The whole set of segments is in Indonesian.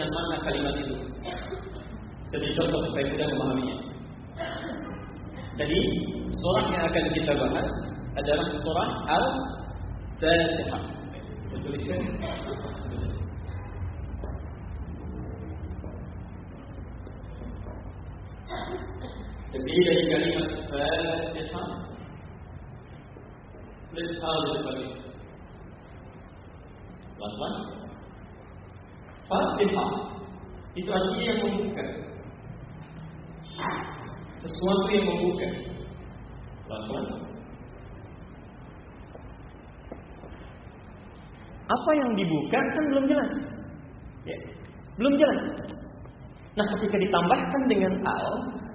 dengan mana kalimat itu. Jadi contoh supaya mudah memahaminya. Jadi surah yang akan kita bahas adalah surah Al-Fatihah. Tuliskan. Terdiri dari kalimat Fatihah plus Al-Fatihah. Pelan-pelan. Fatihah itu artinya yang membuka. Sesuatu yang membuka. Pelan-pelan. Apa yang dibuka kan belum jelas. Ya. Belum jelas. Nah, ketika ditambahkan dengan al,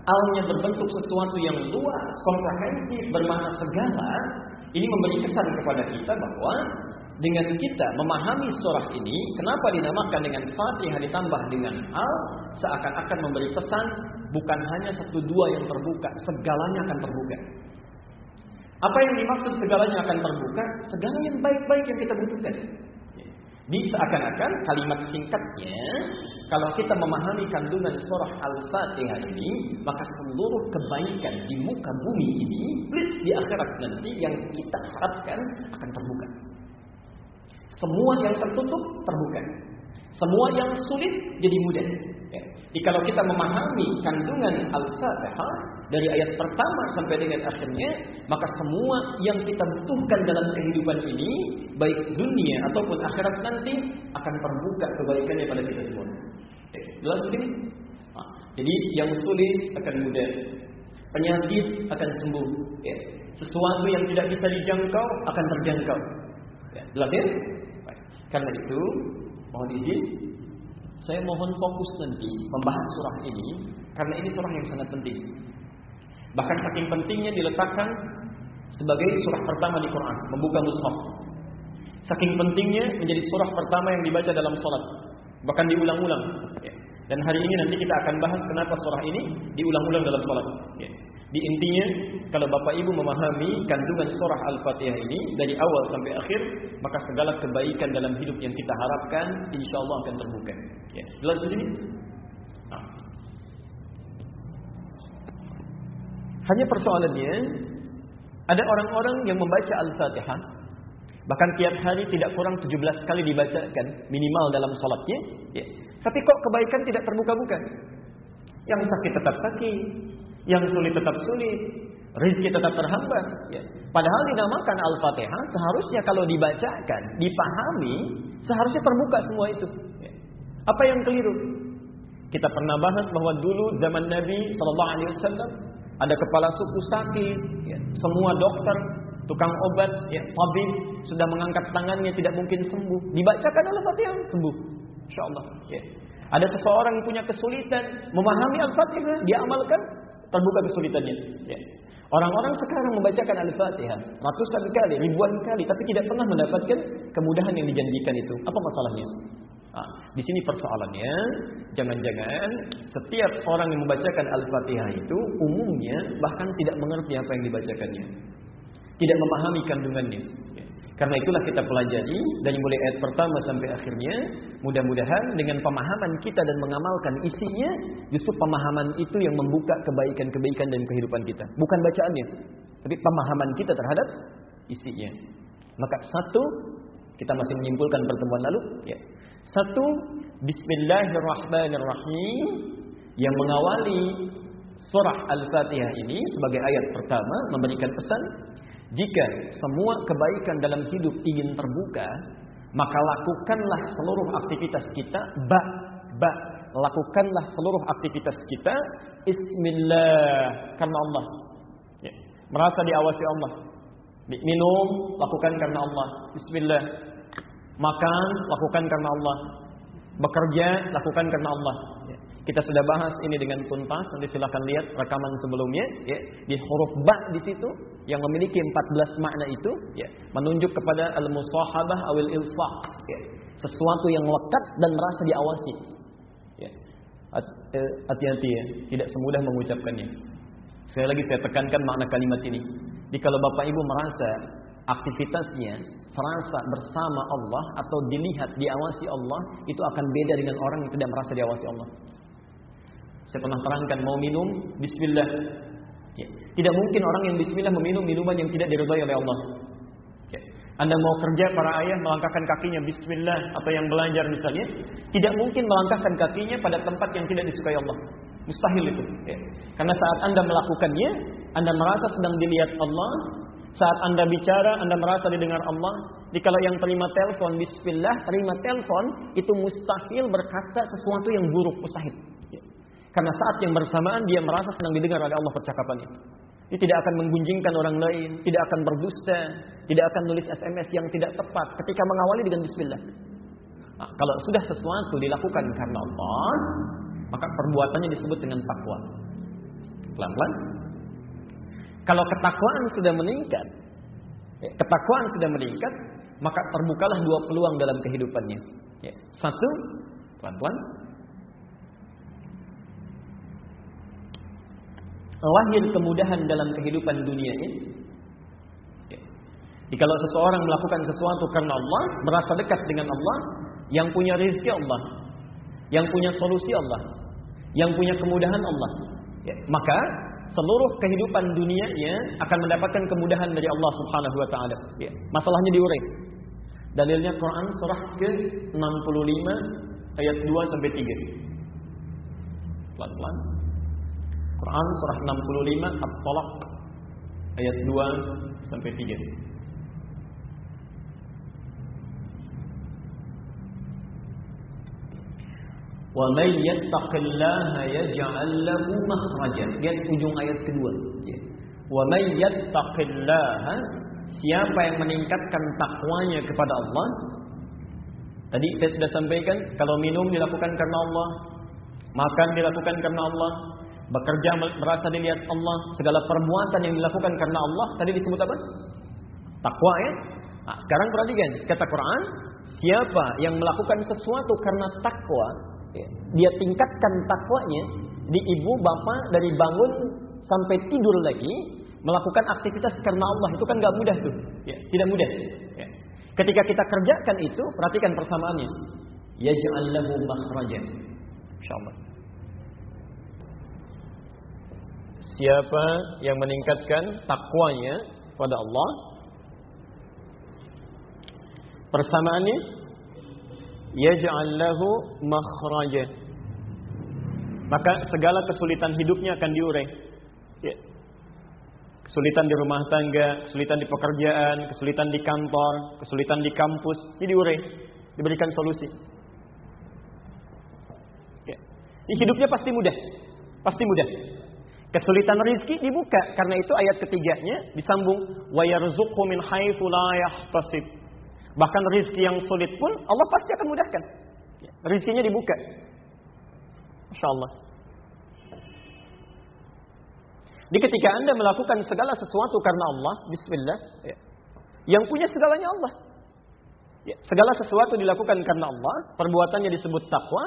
alnya berbentuk sesuatu yang luas, komprehensif, bermakna segala, ini memberi kesan kepada kita bahwa dengan kita memahami surah ini, kenapa dinamakan dengan Fatihah ditambah dengan al, seakan-akan memberi pesan bukan hanya satu dua yang terbuka, segalanya akan terbuka. Apa yang dimaksud segalanya akan terbuka? Segala yang baik-baik yang kita butuhkan. Di seakan-akan kalimat singkatnya, kalau kita memahami kandungan surah Al-Fatihah ini, maka seluruh kebaikan di muka bumi ini, plus di akhirat nanti yang kita harapkan akan terbuka. Semua yang tertutup terbuka. Semua yang sulit jadi mudah. Ya. Jadi kalau kita memahami kandungan Al-Fatihah dari ayat pertama sampai dengan akhirnya, maka semua yang kita butuhkan dalam kehidupan ini, baik dunia ataupun akhirat nanti, akan terbuka kebaikannya pada kita semua. Ya. Jadi yang sulit akan mudah, penyakit akan sembuh. Ya. Sesuatu yang tidak bisa dijangkau akan terjangkau. Ya. Jelas ya? Karena itu, mohon izin, saya mohon fokus nanti membahas surah ini karena ini surah yang sangat penting. Bahkan saking pentingnya diletakkan sebagai surah pertama di Quran, membuka mushaf. Saking pentingnya menjadi surah pertama yang dibaca dalam sholat, bahkan diulang-ulang. Ya. Dan hari ini nanti kita akan bahas kenapa surah ini diulang-ulang dalam sholat. Di intinya, kalau Bapak Ibu memahami kandungan surah Al-Fatihah ini dari awal sampai akhir, maka segala kebaikan dalam hidup yang kita harapkan, insya Allah akan terbuka. Ya. Jelas di sini? Nah. Hanya persoalannya, ada orang-orang yang membaca Al-Fatihah, bahkan tiap hari tidak kurang 17 kali dibacakan, minimal dalam sholatnya. Ya. Tapi kok kebaikan tidak terbuka-buka? Yang sakit tetap sakit, yang sulit tetap sulit, rezeki tetap terhambat. Ya. Padahal dinamakan Al-Fatihah, seharusnya kalau dibacakan, dipahami, seharusnya terbuka semua itu. Ya. Apa yang keliru? Kita pernah bahas bahwa dulu zaman Nabi Shallallahu Alaihi Wasallam ada kepala suku sakit, ya. semua dokter, tukang obat, ya, tabib sudah mengangkat tangannya tidak mungkin sembuh. Dibacakan Al-Fatihah sembuh, Insya Allah. Ya. Ada seseorang yang punya kesulitan memahami Al-Fatihah, dia amalkan, terbuka kesulitannya. Ya. Orang-orang sekarang membacakan Al-Fatihah ratusan kali, ribuan kali, tapi tidak pernah mendapatkan kemudahan yang dijanjikan itu. Apa masalahnya? Nah, di sini persoalannya, jangan-jangan setiap orang yang membacakan Al-Fatihah itu umumnya bahkan tidak mengerti apa yang dibacakannya. Tidak memahami kandungannya. Karena itulah kita pelajari dari mulai ayat pertama sampai akhirnya, mudah-mudahan dengan pemahaman kita dan mengamalkan isinya, justru pemahaman itu yang membuka kebaikan-kebaikan dan kehidupan kita. Bukan bacaannya, tapi pemahaman kita terhadap isinya. Maka satu, kita masih menyimpulkan pertemuan lalu, ya. Satu, Bismillahirrahmanirrahim yang mengawali surah Al-Fatihah ini sebagai ayat pertama memberikan pesan jika semua kebaikan dalam hidup ingin terbuka, maka lakukanlah seluruh aktivitas kita ba ba lakukanlah seluruh aktivitas kita Bismillah karena Allah. Ya. Merasa diawasi Allah. Minum lakukan karena Allah. Bismillah. Makan lakukan karena Allah. Bekerja lakukan karena Allah. Kita sudah bahas ini dengan tuntas, nanti silahkan lihat rekaman sebelumnya. Ya. Di huruf ba di situ yang memiliki 14 makna itu, ya, menunjuk kepada al-musahabah awil ilfaq. Ya. Sesuatu yang lekat dan merasa diawasi. Ya. Hati-hati ya, tidak semudah mengucapkannya. Sekali lagi saya tekankan makna kalimat ini. Jadi kalau Bapak Ibu merasa aktivitasnya merasa bersama Allah atau dilihat diawasi Allah itu akan beda dengan orang yang tidak merasa diawasi Allah. Saya pernah terangkan mau minum bismillah. Ya. Tidak mungkin orang yang bismillah meminum minuman yang tidak diridhai oleh Allah. Ya. Anda mau kerja para ayah melangkahkan kakinya bismillah atau yang belajar misalnya, tidak mungkin melangkahkan kakinya pada tempat yang tidak disukai Allah. Mustahil itu. Ya. Karena saat Anda melakukannya, Anda merasa sedang dilihat Allah, saat Anda bicara, Anda merasa didengar Allah. Jikalau yang terima telepon, Bismillah, terima telepon, itu mustahil berkata sesuatu yang buruk, mustahil. Karena saat yang bersamaan dia merasa sedang didengar oleh Allah percakapan itu. Dia tidak akan menggunjingkan orang lain, tidak akan berdusta, tidak akan nulis SMS yang tidak tepat ketika mengawali dengan Bismillah. Nah, kalau sudah sesuatu dilakukan karena Allah, maka perbuatannya disebut dengan takwa. Pelan-pelan kalau ketakwaan sudah meningkat, ya, ketakwaan sudah meningkat, maka terbukalah dua peluang dalam kehidupannya. Ya. Satu, pelan-pelan. Lahir kemudahan dalam kehidupan dunia ini. Ya. Jikalau seseorang melakukan sesuatu karena Allah, merasa dekat dengan Allah, yang punya rezeki Allah, yang punya solusi Allah, yang punya kemudahan Allah, ya, maka seluruh kehidupan dunianya akan mendapatkan kemudahan dari Allah Subhanahu wa taala. Ya. Masalahnya diurai. Dalilnya Quran surah ke-65 ayat 2 sampai 3. Pelan-pelan. Quran surah 65 At-Talaq ayat 2 sampai 3. Wa may yattaqillaha yaj'al lahu makhraja. Lihat ujung ayat kedua. Wa may yattaqillaha siapa yang meningkatkan takwanya kepada Allah Tadi saya sudah sampaikan kalau minum dilakukan karena Allah, makan dilakukan karena Allah, bekerja merasa dilihat Allah, segala perbuatan yang dilakukan karena Allah tadi disebut apa? Takwa ya. Nah, sekarang perhatikan kata Quran, siapa yang melakukan sesuatu karena takwa, Ya. Dia tingkatkan takwanya di ibu bapak dari bangun sampai tidur lagi melakukan aktivitas karena Allah itu kan nggak mudah tuh, ya, tidak mudah. Ya. Ketika kita kerjakan itu, perhatikan persamaannya. Yaj'al lahu makhraja. Insyaallah. Siapa yang meningkatkan takwanya pada Allah, persamaannya yaj'al lahu makhraja. Maka segala kesulitan hidupnya akan diurai. Ya. Kesulitan di rumah tangga, kesulitan di pekerjaan, kesulitan di kantor, kesulitan di kampus, ini diurai, diberikan solusi. Ya. Ini hidupnya pasti mudah, pasti mudah. Kesulitan rizki dibuka karena itu ayat ketiganya disambung yarzuqhu min haitsu la yahtasib. Bahkan rizki yang sulit pun Allah pasti akan mudahkan. Ya, rizkinya dibuka. Masya Allah. Di ketika Anda melakukan segala sesuatu karena Allah, Bismillah, ya, yang punya segalanya Allah. Ya, segala sesuatu dilakukan karena Allah, perbuatannya disebut takwa.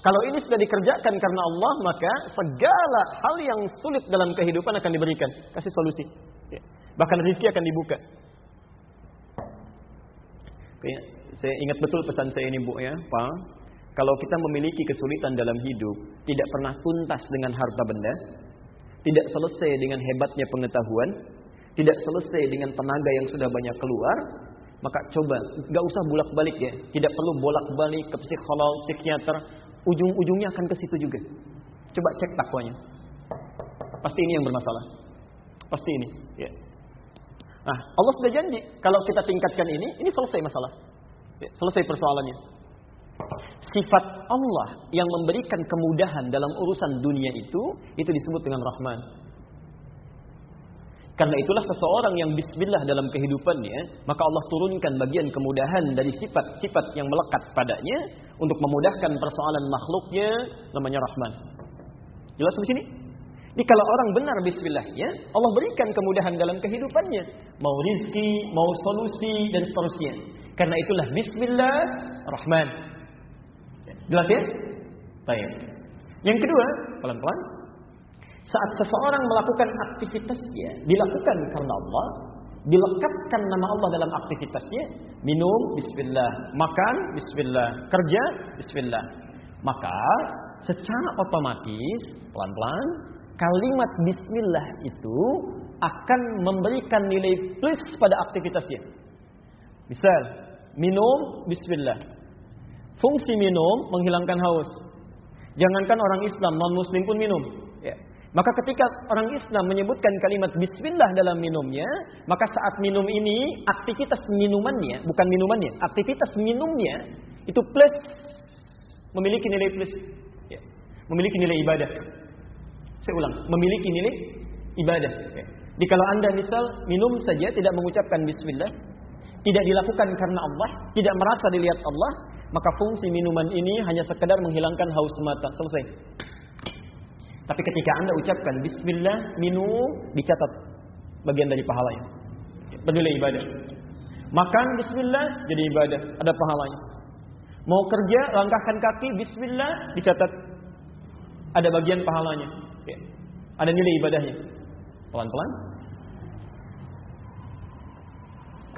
Kalau ini sudah dikerjakan karena Allah, maka segala hal yang sulit dalam kehidupan akan diberikan. Kasih solusi. Ya. Bahkan rizki akan dibuka. Saya ingat betul pesan saya ini Bu ya, Pak. Kalau kita memiliki kesulitan dalam hidup, tidak pernah tuntas dengan harta benda, tidak selesai dengan hebatnya pengetahuan, tidak selesai dengan tenaga yang sudah banyak keluar, maka coba nggak usah bolak-balik ya, tidak perlu bolak-balik ke psikolog, psikiater, ujung-ujungnya akan ke situ juga. Coba cek takwanya. Pasti ini yang bermasalah. Pasti ini, ya. Nah, Allah sudah janji kalau kita tingkatkan ini, ini selesai masalah. Ya, selesai persoalannya. Sifat Allah yang memberikan kemudahan dalam urusan dunia itu, itu disebut dengan Rahman. Karena itulah seseorang yang bismillah dalam kehidupannya, maka Allah turunkan bagian kemudahan dari sifat-sifat yang melekat padanya untuk memudahkan persoalan makhluknya namanya Rahman. Jelas di sini? Jadi kalau orang benar bismillahnya, Allah berikan kemudahan dalam kehidupannya. Mau rizki, mau solusi, dan seterusnya. Karena itulah bismillah rahman. Jelas ya? Baik. Yang kedua, pelan-pelan. Saat seseorang melakukan aktivitasnya, dilakukan karena Allah, dilekatkan nama Allah dalam aktivitasnya, minum bismillah, makan bismillah, kerja bismillah. Maka secara otomatis pelan-pelan kalimat bismillah itu akan memberikan nilai plus pada aktivitasnya. Misal, minum bismillah. Fungsi minum menghilangkan haus. Jangankan orang Islam, non muslim pun minum. Maka ketika orang Islam menyebutkan kalimat bismillah dalam minumnya, maka saat minum ini aktivitas minumannya, bukan minumannya, aktivitas minumnya itu plus memiliki nilai plus. Ya. Memiliki nilai ibadah. Saya ulang, memiliki nilai ibadah. Ya. Jadi kalau Anda misal minum saja tidak mengucapkan bismillah, tidak dilakukan karena Allah, tidak merasa dilihat Allah, maka fungsi minuman ini hanya sekedar menghilangkan haus semata. Selesai. Tapi ketika Anda ucapkan bismillah, minum, dicatat bagian dari pahalanya. Bernilai ibadah. Makan bismillah jadi ibadah, ada pahalanya. Mau kerja, langkahkan kaki bismillah, dicatat ada bagian pahalanya. Ya. Ada nilai ibadahnya. Pelan-pelan.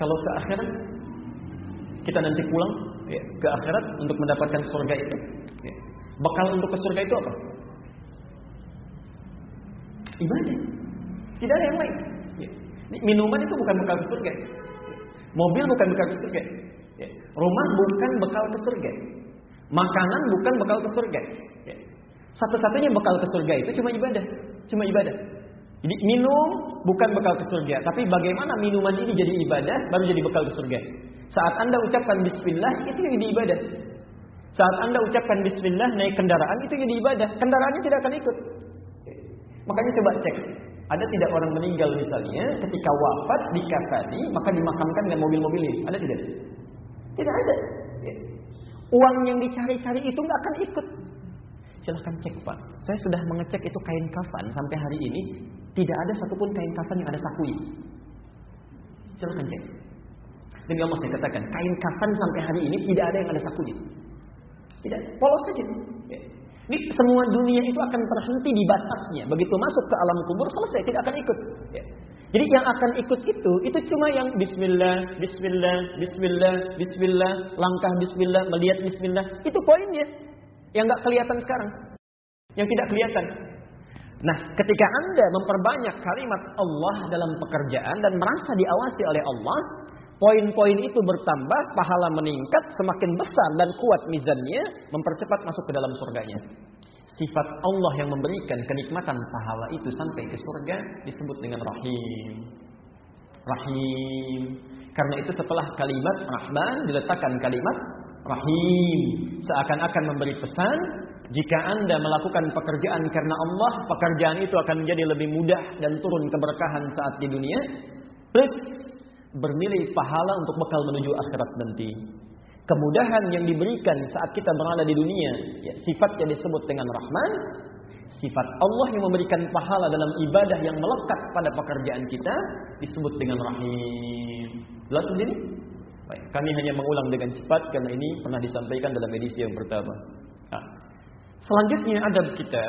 Kalau ke akhirat kita nanti pulang ya, ke akhirat untuk mendapatkan surga itu. Ya. Bekal untuk ke surga itu apa? Ibadah. Tidak ada yang lain. Ya. Minuman itu bukan bekal ke surga. Mobil bukan bekal ke surga. Ya. Rumah bukan bekal ke surga. Makanan bukan bekal ke surga. Ya. Satu-satunya bekal ke surga itu cuma ibadah. Cuma ibadah. Jadi minum bukan bekal ke surga, tapi bagaimana minuman ini jadi ibadah baru jadi bekal ke surga. Saat Anda ucapkan bismillah itu jadi ibadah. Saat Anda ucapkan bismillah naik kendaraan itu jadi ibadah. Kendaraannya tidak akan ikut. Makanya coba cek. Ada tidak orang meninggal misalnya ketika wafat dikafani maka dimakamkan dengan mobil-mobil ini? Ada tidak? Tidak ada. Uang yang dicari-cari itu nggak akan ikut. Silahkan cek Pak. Saya sudah mengecek itu kain kafan sampai hari ini tidak ada satupun kain kafan yang ada sakunya. Silahkan cek. Demi Allah saya katakan, kain kafan sampai hari ini tidak ada yang ada sakunya. Tidak, polos saja. Ini semua dunia itu akan terhenti di batasnya. Begitu masuk ke alam kubur selesai, tidak akan ikut. Ya. Jadi yang akan ikut itu, itu cuma yang Bismillah, Bismillah, Bismillah, Bismillah, langkah Bismillah, melihat Bismillah. Itu poinnya. Yang nggak kelihatan sekarang. Yang tidak kelihatan. Nah, ketika Anda memperbanyak kalimat Allah dalam pekerjaan dan merasa diawasi oleh Allah, poin-poin itu bertambah, pahala meningkat, semakin besar dan kuat mizannya, mempercepat masuk ke dalam surganya. Sifat Allah yang memberikan kenikmatan pahala itu sampai ke surga disebut dengan Rahim. Rahim. Karena itu setelah kalimat Rahman diletakkan kalimat Rahim. Seakan-akan memberi pesan, jika Anda melakukan pekerjaan karena Allah, pekerjaan itu akan menjadi lebih mudah dan turun keberkahan saat di dunia. Plus bernilai pahala untuk bekal menuju akhirat nanti. Kemudahan yang diberikan saat kita berada di dunia, ya, sifatnya disebut dengan Rahman. Sifat Allah yang memberikan pahala dalam ibadah yang melekat pada pekerjaan kita disebut dengan Rahim. Jelas di sini? Baik, kami hanya mengulang dengan cepat karena ini pernah disampaikan dalam edisi yang pertama. Nah, selanjutnya adab kita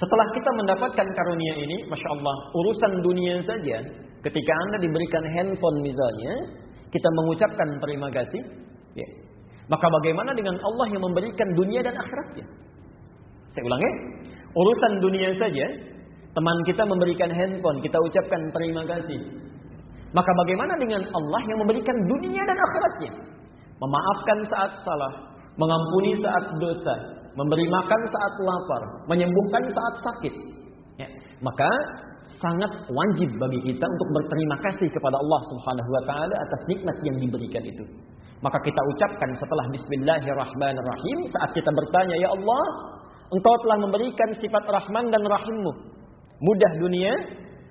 setelah kita mendapatkan karunia ini, masya Allah, urusan dunia saja, ketika anda diberikan handphone misalnya, kita mengucapkan terima kasih, ya. maka bagaimana dengan Allah yang memberikan dunia dan akhiratnya? Saya ulang ya, urusan dunia saja, teman kita memberikan handphone, kita ucapkan terima kasih. Maka bagaimana dengan Allah yang memberikan dunia dan akhiratnya? Memaafkan saat salah, mengampuni saat dosa, memberi makan saat lapar, menyembuhkan saat sakit. Ya. Maka sangat wajib bagi kita untuk berterima kasih kepada Allah Subhanahu wa taala atas nikmat yang diberikan itu. Maka kita ucapkan setelah bismillahirrahmanirrahim saat kita bertanya, "Ya Allah, Engkau telah memberikan sifat Rahman dan Rahimmu. Mudah dunia,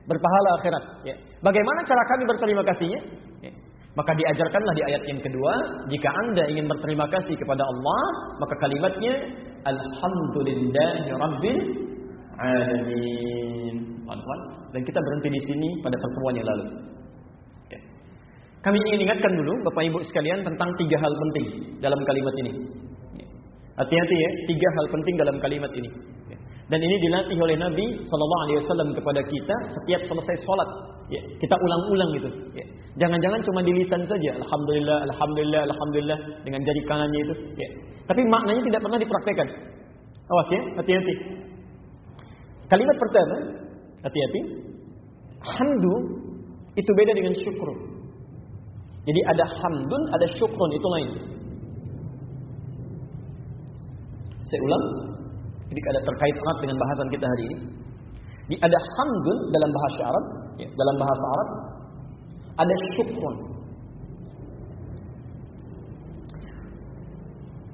berpahala akhirat." Ya. Bagaimana cara kami berterima kasihnya? Ya. Maka diajarkanlah di ayat yang kedua, jika Anda ingin berterima kasih kepada Allah, maka kalimatnya Alhamdulillahi Rabbil Alamin. Dan kita berhenti di sini pada pertemuan yang lalu. Ya. Kami ingin ingatkan dulu Bapak Ibu sekalian tentang tiga hal penting dalam kalimat ini. Ya. Hati-hati ya, tiga hal penting dalam kalimat ini. Ya. Dan ini dilatih oleh Nabi Shallallahu Alaihi Wasallam kepada kita setiap selesai sholat. Ya, kita ulang-ulang gitu. Ya. Jangan-jangan cuma di lisan saja. Alhamdulillah, Alhamdulillah, Alhamdulillah dengan jari kanannya itu. Ya. Tapi maknanya tidak pernah dipraktekkan. Awas ya, hati-hati. Kalimat pertama, hati-hati. Hamdu itu beda dengan syukur. Jadi ada hamdun, ada syukrun, itu lain. Saya ulang, jadi ada terkait erat dengan bahasan kita hari ini. Di ada hamdun dalam bahasa Arab, ya, dalam bahasa Arab ada syukrun.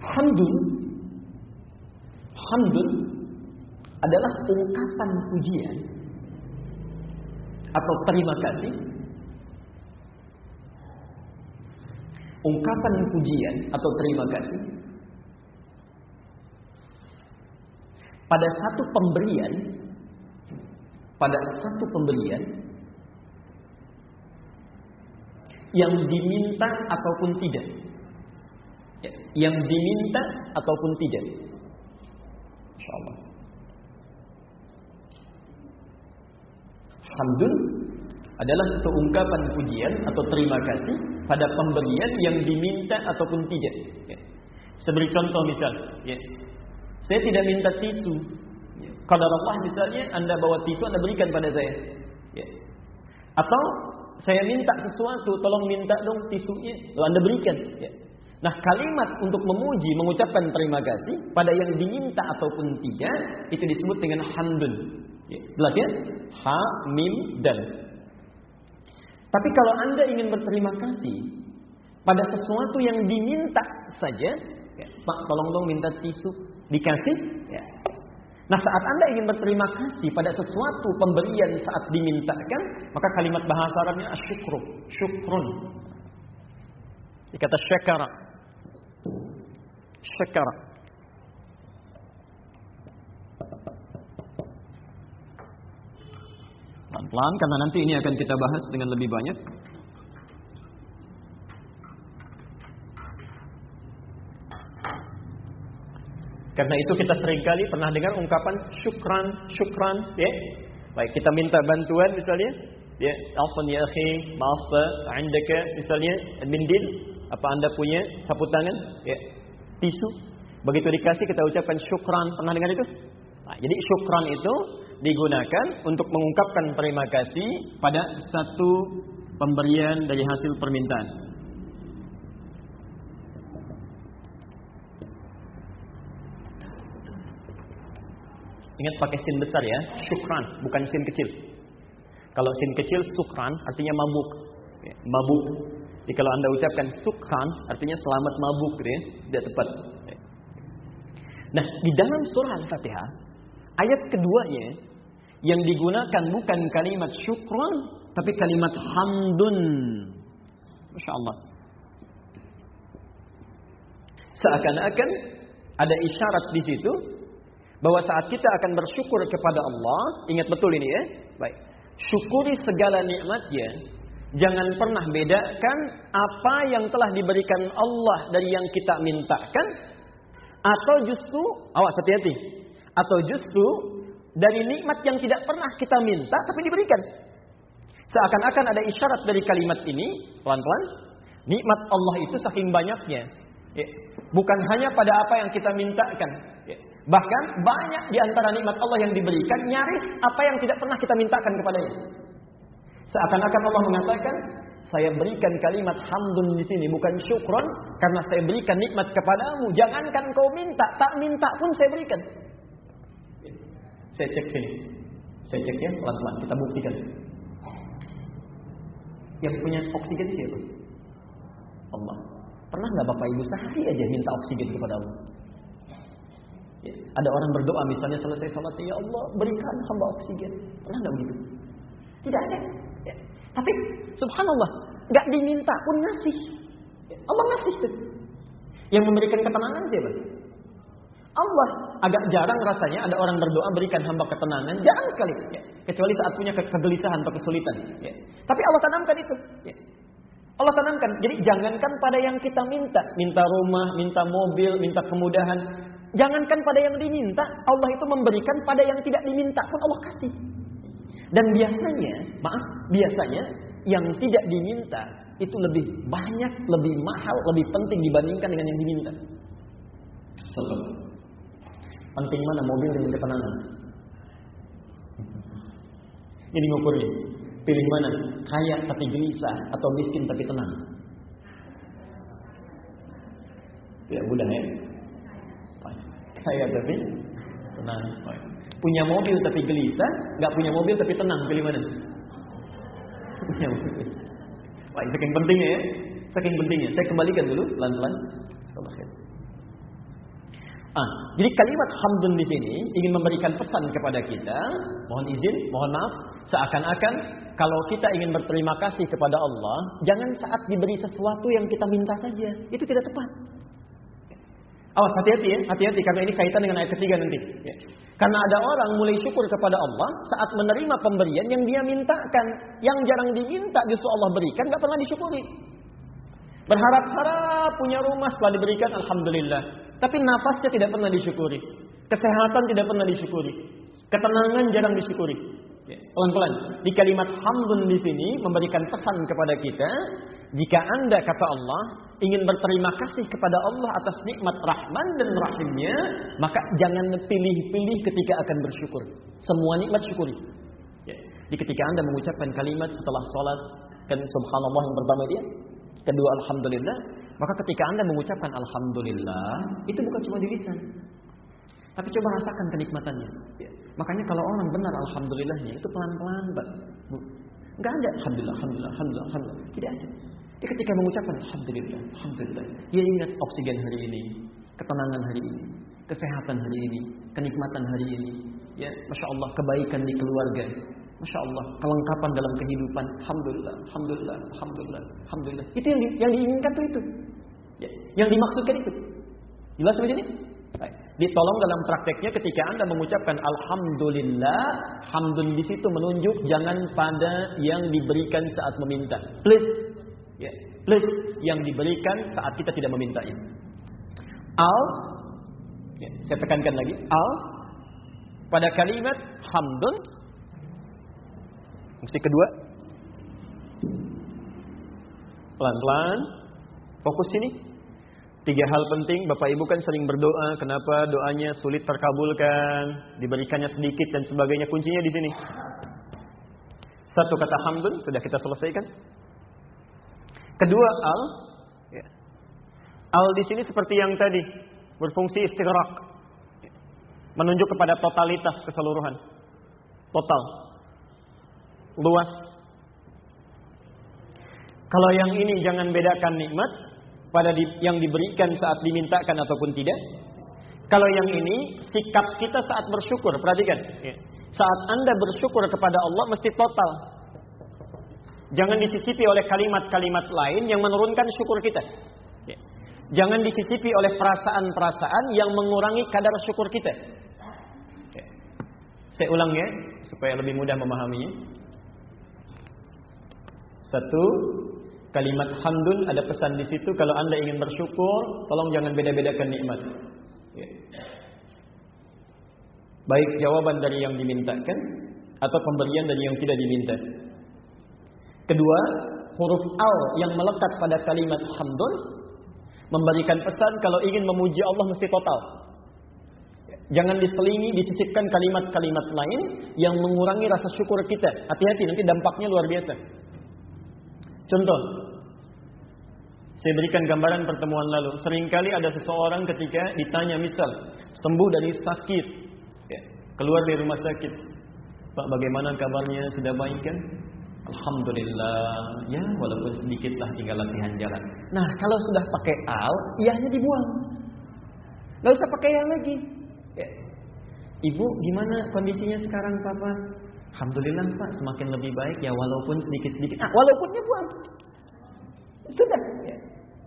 Hamdun, hamdun adalah ungkapan pujian atau terima kasih. Ungkapan pujian atau terima kasih? Pada satu pemberian pada satu pemberian yang diminta ataupun tidak. Ya, yang diminta ataupun tidak. Insyaallah hamdun adalah satu ungkapan pujian atau terima kasih pada pemberian yang diminta ataupun tidak ya. Contoh misal ya, saya tidak minta tisu. Kadar Allah misalnya Anda bawa tisu Anda berikan pada saya. Ya. Atau saya minta sesuatu, tolong minta dong tisunya, lalu Anda berikan. Ya. Nah kalimat untuk memuji, mengucapkan terima kasih pada yang diminta ataupun tidak, itu disebut dengan hamdun. Belajar ha, mim, dan. Tapi kalau Anda ingin berterima kasih pada sesuatu yang diminta saja, ya, Pak tolong dong minta tisu, Dikasih? Ya. Nah saat Anda ingin berterima kasih pada sesuatu pemberian saat dimintakan, maka kalimat bahasa Arabnya asyukru, syukrun. Dikata syakara. Syakara. Pelan-pelan karena nanti ini akan kita bahas dengan lebih banyak. Karena itu kita sering kali pernah dengar ungkapan syukran, syukran, ya. Baik, kita minta bantuan misalnya, ya, afwan ya akhi, maaf, indaka misalnya mindil, apa Anda punya sapu tangan, ya, tisu. Begitu dikasih kita ucapkan syukran. Pernah dengar itu? Nah, jadi syukran itu digunakan untuk mengungkapkan terima kasih pada satu pemberian dari hasil permintaan. Ingat pakai sin besar ya, syukran, bukan sin kecil. Kalau sin kecil sukran artinya mabuk. Ya, mabuk. Jadi kalau Anda ucapkan sukran artinya selamat mabuk gitu ya, tidak tepat. Ya. Nah, di dalam surah Al-Fatihah ayat keduanya yang digunakan bukan kalimat syukran tapi kalimat hamdun. Masya Allah. Seakan-akan ada isyarat di situ bahwa saat kita akan bersyukur kepada Allah, ingat betul ini ya. Baik. Syukuri segala nikmatnya. Jangan pernah bedakan apa yang telah diberikan Allah dari yang kita mintakan atau justru awas hati-hati. Atau justru dari nikmat yang tidak pernah kita minta tapi diberikan. Seakan-akan ada isyarat dari kalimat ini, pelan-pelan, nikmat Allah itu saking banyaknya. Ya. Bukan hanya pada apa yang kita mintakan. Ya. Bahkan banyak di antara nikmat Allah yang diberikan nyaris apa yang tidak pernah kita mintakan kepadanya. Seakan-akan Allah mengatakan, saya berikan kalimat hamdun di sini bukan syukron karena saya berikan nikmat kepadamu. Jangankan kau minta, tak minta pun saya berikan. Saya cek sini. Saya cek ya, pelan-pelan kita buktikan. Yang punya oksigen siapa? Allah. Pernah nggak Bapak Ibu sehari aja minta oksigen kepada Allah? Ya, ada orang berdoa misalnya selesai sholat, ya Allah berikan hamba oksigen. Pernah nggak begitu? Tidak ada. Ya. Tapi subhanallah, nggak diminta pun ngasih. Ya, Allah ngasih tuh. Yang memberikan ketenangan siapa? Allah agak jarang rasanya ada orang berdoa berikan hamba ketenangan, jarang sekali. Ya. Kecuali saat punya kegelisahan atau kesulitan. Ya. Tapi Allah tanamkan itu. Ya. Allah tanamkan. Jadi jangankan pada yang kita minta, minta rumah, minta mobil, minta kemudahan, Jangankan pada yang diminta, Allah itu memberikan pada yang tidak diminta pun Allah kasih. Dan biasanya, maaf, biasanya yang tidak diminta itu lebih banyak, lebih mahal, lebih penting dibandingkan dengan yang diminta. Contoh. Penting mana mobil dengan ketenangan? Ini ngukurnya. Pilih mana? Kaya tapi gelisah atau miskin tapi tenang? Ya mudah ya. Kaya tapi tenang. Punya mobil tapi gelisah, nggak punya mobil tapi tenang. Pilih mana? Punya mobil. Wah, saking pentingnya ya. Saking pentingnya. Saya kembalikan dulu pelan-pelan. Ah, jadi kalimat hamdun di sini ingin memberikan pesan kepada kita, mohon izin, mohon maaf, seakan-akan kalau kita ingin berterima kasih kepada Allah, jangan saat diberi sesuatu yang kita minta saja. Itu tidak tepat. Awas hati-hati ya, hati-hati karena ini kaitan dengan ayat ketiga nanti. Ya. Karena ada orang mulai syukur kepada Allah saat menerima pemberian yang dia mintakan, yang jarang diminta justru Allah berikan, nggak pernah disyukuri. Berharap-harap punya rumah setelah diberikan, alhamdulillah. Tapi nafasnya tidak pernah disyukuri, kesehatan tidak pernah disyukuri, ketenangan jarang disyukuri. Ya, pelan-pelan. Di kalimat hamdun di sini memberikan pesan kepada kita, jika Anda kata Allah ingin berterima kasih kepada Allah atas nikmat Rahman dan Rahimnya, maka jangan pilih-pilih ketika akan bersyukur. Semua nikmat syukuri. Ya. Di ketika Anda mengucapkan kalimat setelah sholat, kan subhanallah yang pertama dia, kedua alhamdulillah, maka ketika Anda mengucapkan alhamdulillah, itu bukan cuma di lisan. Tapi coba rasakan kenikmatannya. Ya. Makanya kalau orang benar alhamdulillahnya itu pelan-pelan. Enggak ada alhamdulillah, alhamdulillah, alhamdulillah, alhamdulillah. Tidak ada. Dia ketika mengucapkan alhamdulillah, alhamdulillah, dia ingat oksigen hari ini, ketenangan hari ini, kesehatan hari ini, kenikmatan hari ini, ya, masya Allah kebaikan di keluarga, masya Allah kelengkapan dalam kehidupan, alhamdulillah, alhamdulillah, alhamdulillah, alhamdulillah. Itu yang di, yang diinginkan tuh itu, ya, yang dimaksudkan itu. Jelas begini? Baik. Ditolong dalam prakteknya ketika Anda mengucapkan Alhamdulillah, hamdun di situ menunjuk jangan pada yang diberikan saat meminta. Please, ya, please yang diberikan saat kita tidak memintanya. Al, ya, saya tekankan lagi, al pada kalimat hamdun, mesti kedua, pelan-pelan, fokus sini. Tiga hal penting, Bapak Ibu kan sering berdoa, kenapa doanya sulit terkabulkan, diberikannya sedikit dan sebagainya. Kuncinya di sini. Satu kata hamdun. Sudah kita selesaikan. Kedua al, ya. al di sini seperti yang tadi. Berfungsi istighraq, menunjuk kepada totalitas keseluruhan, total, luas. Kalau yang ini jangan bedakan nikmat, pada di, yang diberikan saat dimintakan ataupun tidak. Kalau yang ini sikap kita saat bersyukur, perhatikan. Ya. Saat Anda bersyukur kepada Allah mesti total. Jangan disisipi oleh kalimat-kalimat lain yang menurunkan syukur kita. Ya. Jangan disisipi oleh perasaan-perasaan yang mengurangi kadar syukur kita. Ya. Saya ulang ya, supaya lebih mudah memahaminya. Satu, Kalimat hamdun ada pesan di situ kalau Anda ingin bersyukur, tolong jangan beda-bedakan nikmat. Ya. Baik jawaban dari yang dimintakan atau pemberian dari yang tidak diminta. Kedua, huruf al yang melekat pada kalimat hamdun memberikan pesan kalau ingin memuji Allah mesti total. Jangan diselingi, disisipkan kalimat-kalimat lain yang mengurangi rasa syukur kita. Hati-hati, nanti dampaknya luar biasa. Contoh, saya berikan gambaran pertemuan lalu. Seringkali ada seseorang ketika ditanya misal, sembuh dari sakit, ya, keluar dari rumah sakit. Pak bagaimana kabarnya? Sudah baik kan? Alhamdulillah, ya walaupun sedikitlah tinggal latihan jalan. Nah kalau sudah pakai al, iahnya dibuang. Gak usah pakai yang lagi. Ya. Ibu gimana kondisinya sekarang papa? Alhamdulillah Pak, semakin lebih baik ya walaupun sedikit-sedikit. Ah, walaupunnya buang. Sudah. Ya.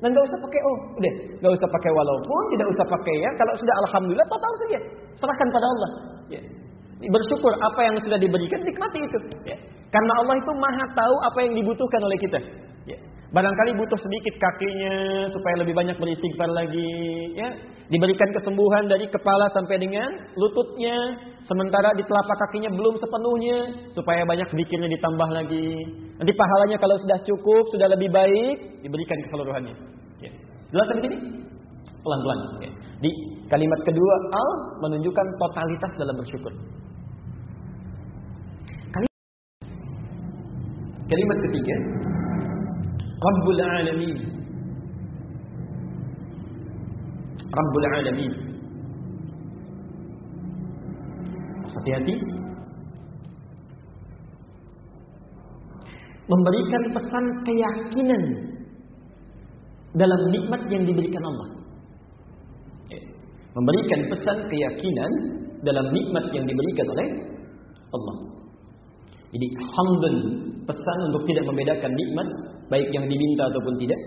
Dan gak usah pakai oh, udah, gak usah pakai walaupun, tidak usah pakai ya. Kalau sudah alhamdulillah total saja, serahkan pada Allah. Ya. Bersyukur apa yang sudah diberikan nikmati itu. Ya. Karena Allah itu maha tahu apa yang dibutuhkan oleh kita. Ya. Barangkali butuh sedikit kakinya supaya lebih banyak beristighfar lagi, ya. Diberikan kesembuhan dari kepala sampai dengan lututnya, sementara di telapak kakinya belum sepenuhnya supaya banyak zikirnya ditambah lagi. Nanti pahalanya kalau sudah cukup, sudah lebih baik, diberikan keseluruhannya. Ya. Jelas sampai sini? Pelan-pelan. Ya. Di kalimat kedua al menunjukkan totalitas dalam bersyukur. Kalimat, kalimat ketiga Rabbul Alamin. Rabbul Alamin. Hati-hati. Memberikan pesan keyakinan dalam nikmat yang diberikan Allah. Ya. Memberikan pesan keyakinan dalam nikmat yang diberikan oleh Allah. Jadi hamdan pesan untuk tidak membedakan nikmat baik yang diminta ataupun tidak.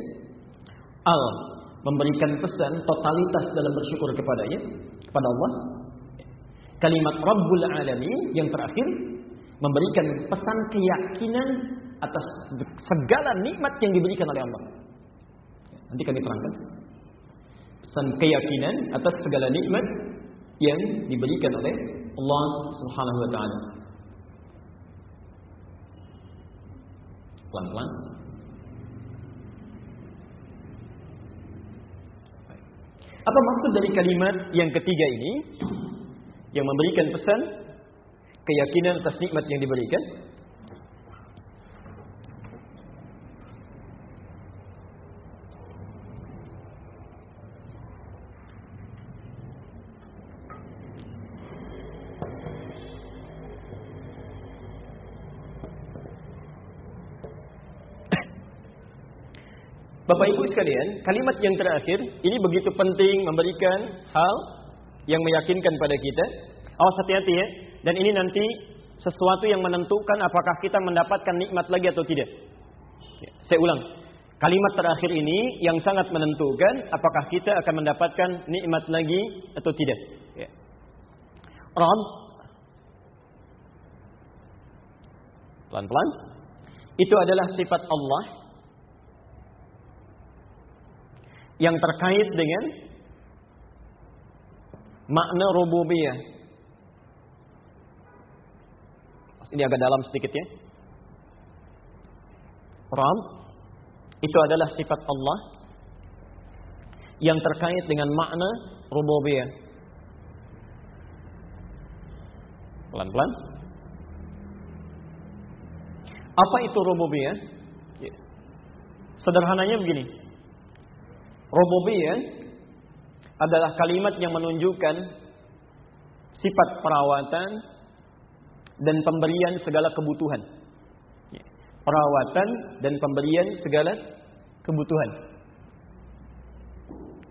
Al memberikan pesan totalitas dalam bersyukur kepadanya kepada Allah. Kalimat Rabbul Alamin yang terakhir memberikan pesan keyakinan atas segala nikmat yang diberikan oleh Allah. Nanti kami terangkan. Pesan keyakinan atas segala nikmat yang diberikan oleh Allah Subhanahu wa taala. Pelan-pelan. Apa maksud dari kalimat yang ketiga ini? Yang memberikan pesan keyakinan atas nikmat yang diberikan. Bapak Ibu sekalian, kalimat yang terakhir ini begitu penting memberikan hal yang meyakinkan pada kita. Awas hati-hati ya. Dan ini nanti sesuatu yang menentukan apakah kita mendapatkan nikmat lagi atau tidak. Ya, saya ulang. Kalimat terakhir ini yang sangat menentukan apakah kita akan mendapatkan nikmat lagi atau tidak. Ya. Rabb Pelan-pelan. Itu adalah sifat Allah yang terkait dengan makna rububiyah. Ini agak dalam sedikit ya. Ram itu adalah sifat Allah yang terkait dengan makna rububiyah. Pelan-pelan. Apa itu rububiyah? Ya. Sederhananya begini. Rububiyah adalah kalimat yang menunjukkan sifat perawatan dan pemberian segala kebutuhan. Ya. Perawatan dan pemberian segala kebutuhan.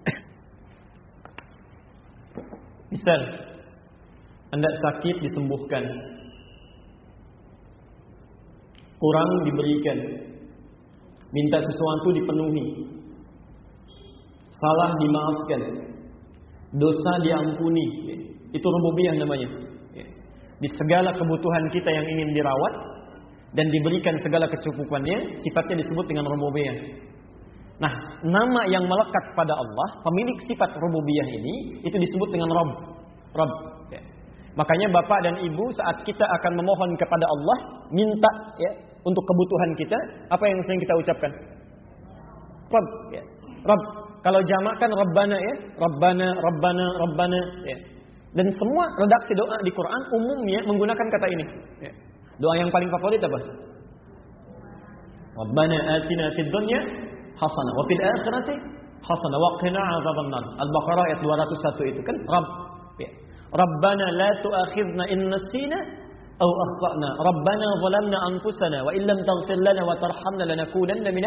Misal, Anda sakit disembuhkan. Kurang diberikan. Minta sesuatu dipenuhi salah dimaafkan, dosa diampuni. Itu rububiyah namanya. Di segala kebutuhan kita yang ingin dirawat dan diberikan segala kecukupannya, sifatnya disebut dengan rububiyah. Nah, nama yang melekat pada Allah, pemilik sifat rububiyah ini, itu disebut dengan. Rabb. Ya. Makanya Bapak dan Ibu saat kita akan memohon kepada Allah, minta ya untuk kebutuhan kita, apa yang sering kita ucapkan? Rabb. Ya. Rabb. Kalau jamak kan Rabbana ya. Rabbana, Rabbana, Rabbana. Ya. Dan semua redaksi doa di Quran umumnya menggunakan kata ini. Ya. Doa yang paling favorit apa? Rabbana atina fid dunya hasanah wa fil akhirati hasanah wa qina azabannar. Al-Baqarah ayat 201 itu kan Rabb. Ya. Rabbana la tu'akhidna in nasina أو أخطأنا ربنا ظلمنا أنفسنا وإن لم تغفر لنا وترحمنا لنكونن من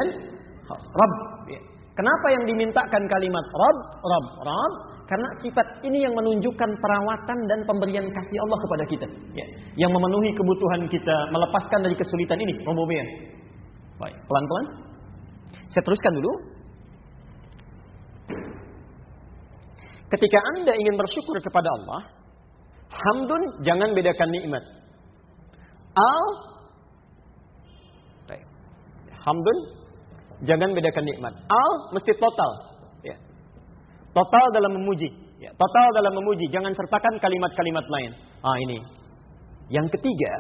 الرب Kenapa yang dimintakan kalimat Rob, Rob, Rob? Karena sifat ini yang menunjukkan perawatan dan pemberian kasih Allah kepada kita. Ya. Yang memenuhi kebutuhan kita, melepaskan dari kesulitan ini. Rububiyah. Baik, pelan-pelan. Saya teruskan dulu. Ketika Anda ingin bersyukur kepada Allah, hamdun jangan bedakan nikmat. Al Hamdun Jangan bedakan nikmat. Al mesti total. Ya. Total dalam memuji. Ya. Total dalam memuji. Jangan sertakan kalimat-kalimat lain. Ah ini. Yang ketiga,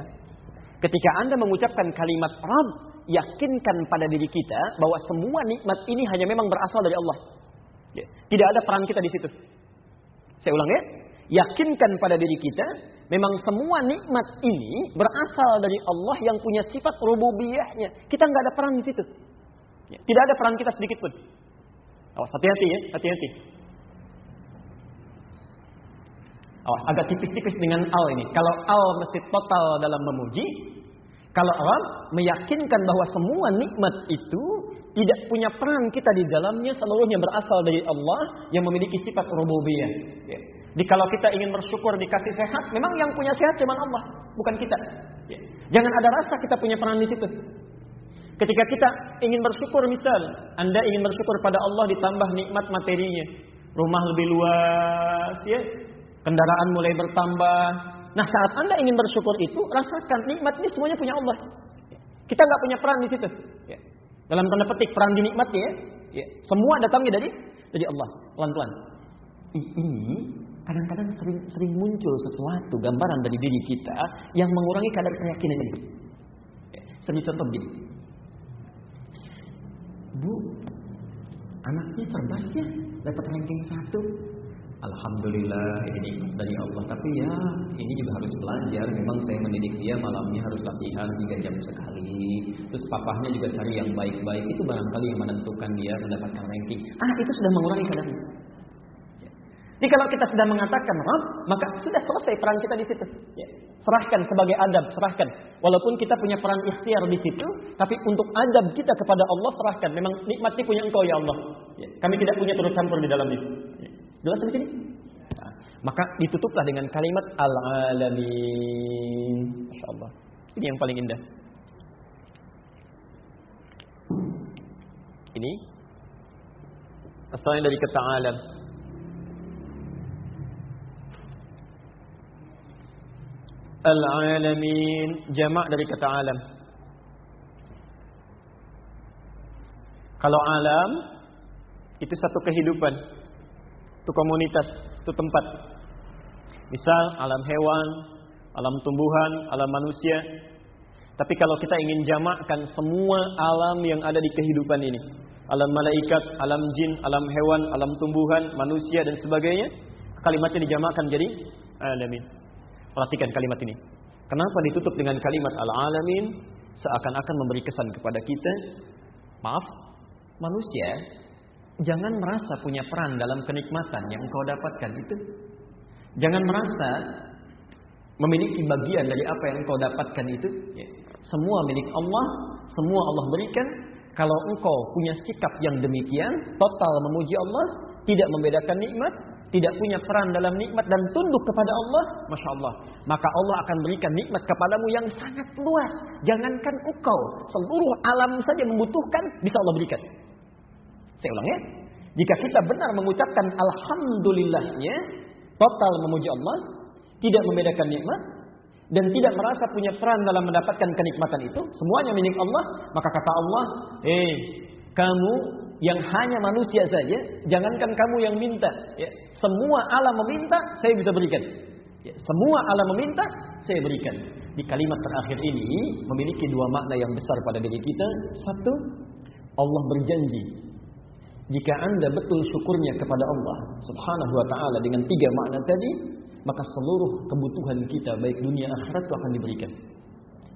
ketika Anda mengucapkan kalimat Rabb, yakinkan pada diri kita bahwa semua nikmat ini hanya memang berasal dari Allah. Ya. Tidak ada peran kita di situ. Saya ulang ya. Yakinkan pada diri kita memang semua nikmat ini berasal dari Allah yang punya sifat rububiyahnya. Kita nggak ada peran di situ. Ya, tidak ada peran kita sedikit pun. Awas, hati-hati ya, hati-hati. Awas, agak tipis-tipis dengan al ini. Kalau al mesti total dalam memuji, kalau al meyakinkan bahwa semua nikmat itu tidak punya peran kita di dalamnya, seluruhnya berasal dari Allah yang memiliki sifat rububiyah. Ya. Jadi kalau kita ingin bersyukur dikasih sehat, memang yang punya sehat cuma Allah, bukan kita. Ya. Jangan ada rasa kita punya peran di situ. Ketika kita ingin bersyukur misal, Anda ingin bersyukur pada Allah ditambah nikmat materinya. Rumah lebih luas, ya. Kendaraan mulai bertambah. Nah saat Anda ingin bersyukur itu, rasakan nikmat ini semuanya punya Allah. Kita nggak punya peran di situ. Ya. Dalam tanda petik peran dinikmati ya. ya. Semua datangnya dari dari Allah. Pelan-pelan. Ini kadang-kadang sering, sering muncul sesuatu gambaran dari diri kita yang mengurangi kadar keyakinan ini. Ya. Sebagai contoh begini. Bu, anaknya cerdas ya, dapat ranking satu. Alhamdulillah ini dari Allah. Tapi ya ini juga harus belajar. Memang saya mendidik dia malamnya harus latihan tiga jam sekali. Terus papahnya juga cari yang baik-baik. Itu barangkali yang menentukan dia mendapatkan ranking. Ah itu sudah mengurangi kadar. Jadi kalau kita sudah mengatakan maka sudah selesai peran kita di situ. Ya. Serahkan sebagai adab, serahkan. Walaupun kita punya peran ikhtiar di situ, tapi untuk adab kita kepada Allah serahkan. Memang nikmati punya Engkau ya Allah. Ya. Kami tidak punya turut campur di dalam itu. Ya. Jelas di sini? Nah, maka ditutuplah dengan kalimat al-alamin. Masya Allah. Ini yang paling indah. Ini asalnya dari kata alam. Al-alamin jamak dari kata alam. Kalau alam itu satu kehidupan, itu komunitas, itu tempat. Misal alam hewan, alam tumbuhan, alam manusia. Tapi kalau kita ingin jamakkan semua alam yang ada di kehidupan ini, alam malaikat, alam jin, alam hewan, alam tumbuhan, manusia dan sebagainya, kalimatnya dijamakkan jadi alamin. Perhatikan kalimat ini. Kenapa ditutup dengan kalimat al-alamin? Seakan-akan memberi kesan kepada kita, maaf, manusia jangan merasa punya peran dalam kenikmatan yang engkau dapatkan itu. Jangan merasa memiliki bagian dari apa yang engkau dapatkan itu. Ya. Semua milik Allah, semua Allah berikan. Kalau engkau punya sikap yang demikian, total memuji Allah, tidak membedakan nikmat, tidak punya peran dalam nikmat dan tunduk kepada Allah, masya Allah, maka Allah akan berikan nikmat kepadamu yang sangat luas. Jangankan engkau, seluruh alam saja membutuhkan, bisa Allah berikan. Saya ulang ya. Jika kita benar mengucapkan alhamdulillahnya, total memuji Allah, tidak membedakan nikmat, dan tidak merasa punya peran dalam mendapatkan kenikmatan itu, semuanya milik Allah, maka kata Allah, "Eh, kamu yang hanya manusia saja, jangankan kamu yang minta, ya. Semua alam meminta, saya bisa berikan. Ya, semua alam meminta, saya berikan. Di kalimat terakhir ini memiliki dua makna yang besar pada diri kita. Satu, Allah berjanji jika Anda betul syukurnya kepada Allah Subhanahu wa taala dengan tiga makna tadi, maka seluruh kebutuhan kita baik dunia akhirat itu akan diberikan.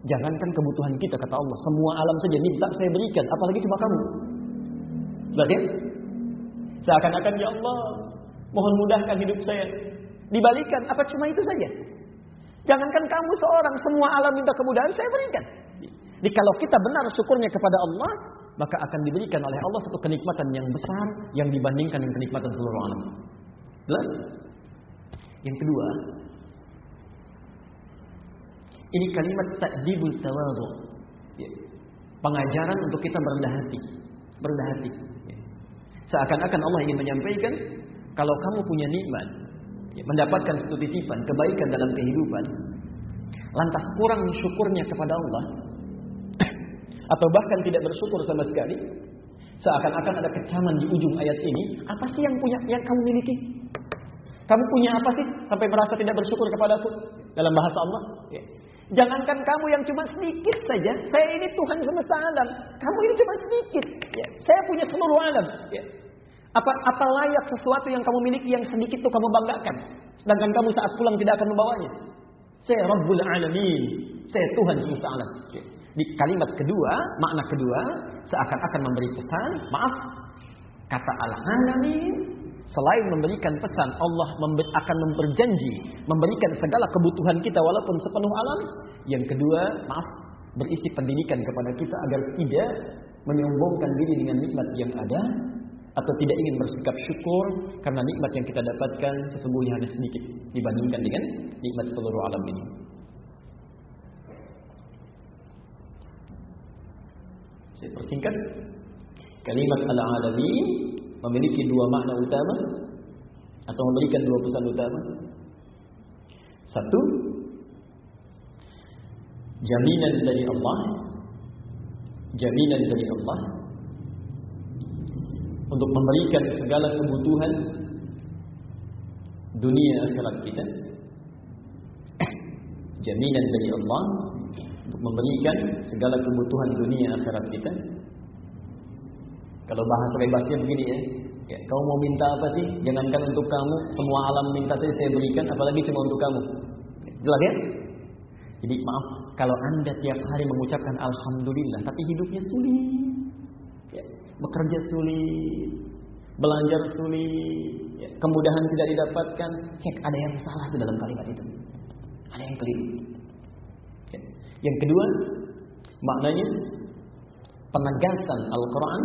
Jangankan kebutuhan kita kata Allah, semua alam saja minta saya berikan, apalagi cuma kamu. Berarti seakan-akan ya Allah, mohon mudahkan hidup saya. Dibalikan, apa cuma itu saja? Jangankan kamu seorang, semua alam minta kemudahan, saya berikan. Jadi kalau kita benar syukurnya kepada Allah, maka akan diberikan oleh Allah satu kenikmatan yang besar yang dibandingkan dengan kenikmatan seluruh alam. Jelas? Yang kedua, ini kalimat takdibul tawadhu. Ya. Pengajaran untuk kita merendah hati. Merendah hati. Ya. Seakan-akan Allah ingin menyampaikan kalau kamu punya nikmat, ya, mendapatkan satu titipan kebaikan dalam kehidupan, lantas kurang syukurnya kepada Allah, atau bahkan tidak bersyukur sama sekali, Seakan-akan ada kecaman di ujung ayat ini. Apa sih yang punya yang kamu miliki? Kamu punya apa sih sampai merasa tidak bersyukur kepada aku dalam bahasa Allah? Ya. Jangankan kamu yang cuma sedikit saja. Saya ini Tuhan semesta alam. Kamu ini cuma sedikit. Ya. Saya punya seluruh alam. Ya. Apa, apa layak sesuatu yang kamu miliki yang sedikit itu kamu banggakan? Sedangkan kamu saat pulang tidak akan membawanya. Saya Rabbul Alamin. Saya Tuhan semesta alam. Di kalimat kedua, makna kedua, seakan-akan memberi pesan, maaf, kata Al-Alamin Selain memberikan pesan, Allah akan berjanji memberikan segala kebutuhan kita walaupun sepenuh alam. Yang kedua, maaf, berisi pendidikan kepada kita agar tidak menyombongkan diri dengan nikmat yang ada atau tidak ingin bersikap syukur karena nikmat yang kita dapatkan sesungguhnya hanya sedikit dibandingkan dengan nikmat seluruh alam ini. Saya persingkat kalimat al-alamin memiliki dua makna utama atau memberikan dua pesan utama. Satu, jaminan dari Allah, jaminan dari Allah untuk memberikan segala kebutuhan dunia akhirat kita. Jaminan dari Allah untuk memberikan segala kebutuhan dunia akhirat kita kalau bahasa bebasnya begini ya. ya. Kau mau minta apa sih? Jangankan untuk kamu, semua alam minta saja saya berikan, apalagi cuma untuk kamu. Jelas ya? Jadi maaf, kalau anda tiap hari mengucapkan Alhamdulillah, tapi hidupnya sulit. Bekerja sulit, belajar sulit, ya. kemudahan tidak didapatkan. Cek, ada yang salah di dalam kalimat itu. Ada yang keliru. Ya. Yang kedua, maknanya penegasan Al-Quran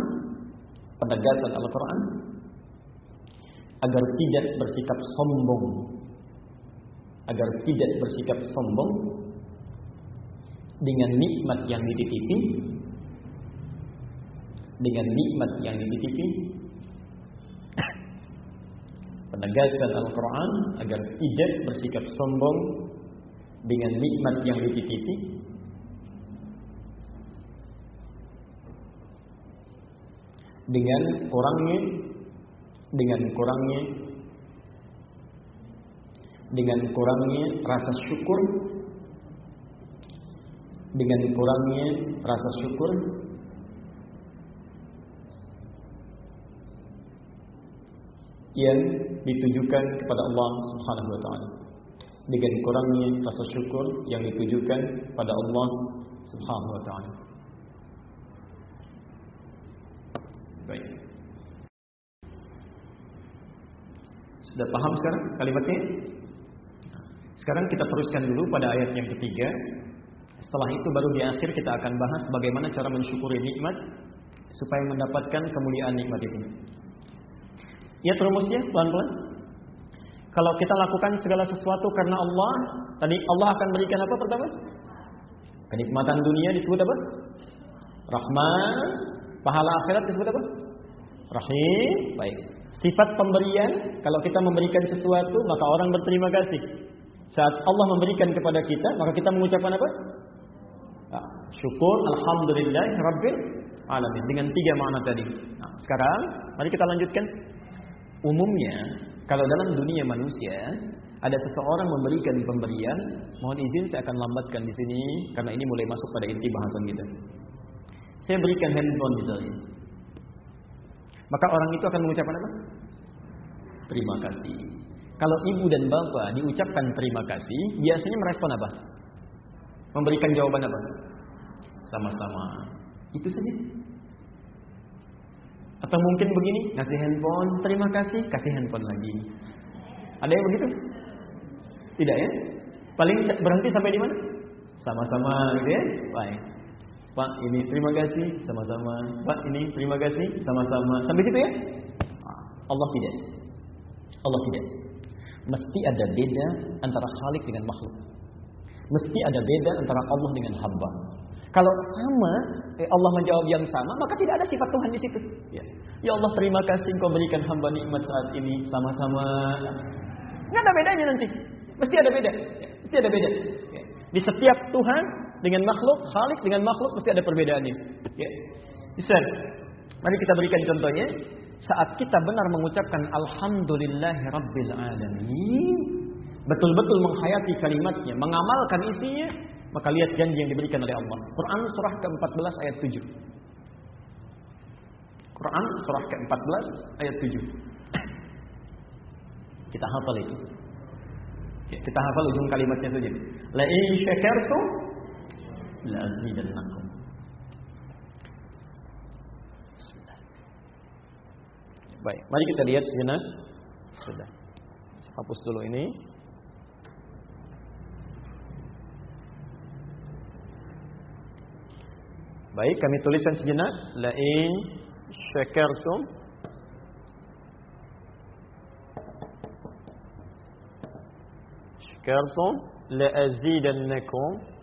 penegasan Al-Quran agar tidak bersikap sombong agar tidak bersikap sombong dengan nikmat yang dititipi dengan nikmat yang dititipi penegasan Al-Quran agar tidak bersikap sombong dengan nikmat yang dititipi dengan kurangnya dengan kurangnya dengan kurangnya rasa syukur dengan kurangnya rasa syukur yang ditujukan kepada Allah Subhanahu wa taala dengan kurangnya rasa syukur yang ditujukan pada Allah Subhanahu wa taala Baik. Sudah paham sekarang kalimatnya? Sekarang kita teruskan dulu pada ayat yang ketiga. Setelah itu baru di akhir kita akan bahas bagaimana cara mensyukuri nikmat supaya mendapatkan kemuliaan nikmat itu. Ya rumusnya pelan-pelan. Kalau kita lakukan segala sesuatu karena Allah, tadi Allah akan berikan apa pertama? Kenikmatan dunia disebut apa? Rahman, Pahala akhirat disebut apa? Rahim. Baik. Sifat pemberian, kalau kita memberikan sesuatu, maka orang berterima kasih. Saat Allah memberikan kepada kita, maka kita mengucapkan apa? Nah, syukur, alhamdulillah, rabbil alamin. Dengan tiga makna tadi. Nah, sekarang, mari kita lanjutkan. Umumnya, kalau dalam dunia manusia, ada seseorang memberikan pemberian, mohon izin saya akan lambatkan di sini karena ini mulai masuk pada inti bahasan kita. Saya berikan handphone misalnya. Maka orang itu akan mengucapkan apa? Terima kasih. Kalau ibu dan bapak diucapkan terima kasih, biasanya merespon apa? Memberikan jawaban apa? Sama-sama. Itu saja. Atau mungkin begini, ngasih handphone, terima kasih, kasih handphone lagi. Ada yang begitu? Tidak ya? Paling berhenti sampai di mana? Sama-sama gitu ya? Baik. Pak ini terima kasih sama-sama. Pak ini terima kasih sama-sama. Sampai situ ya? Allah tidak. Allah tidak. Mesti ada beda antara khalik dengan makhluk. Mesti ada beda antara Allah dengan hamba. Kalau sama, eh, Allah menjawab yang sama, maka tidak ada sifat Tuhan di situ. Ya, ya Allah terima kasih Engkau berikan hamba nikmat saat ini sama-sama. Nggak ada bedanya nanti. Mesti ada beda. Ya, mesti ada beda. Ya. Di setiap Tuhan dengan makhluk, Khalik dengan makhluk mesti ada perbedaannya. Ya. Bisa. Mari kita berikan contohnya. Saat kita benar mengucapkan Alhamdulillahi Rabbil Alamin. Betul-betul menghayati kalimatnya. Mengamalkan isinya. Maka lihat janji yang diberikan oleh Allah. Quran surah ke-14 ayat 7. Quran surah ke-14 ayat 7. Kita hafal itu. Ya, kita hafal ujung kalimatnya saja. La in syakartum la azidannakum. Baik, mari kita lihat sejenak. Sudah. Hapus dulu ini. Baik, kami tuliskan sejenak. La in syakartum syakartum la azidannakum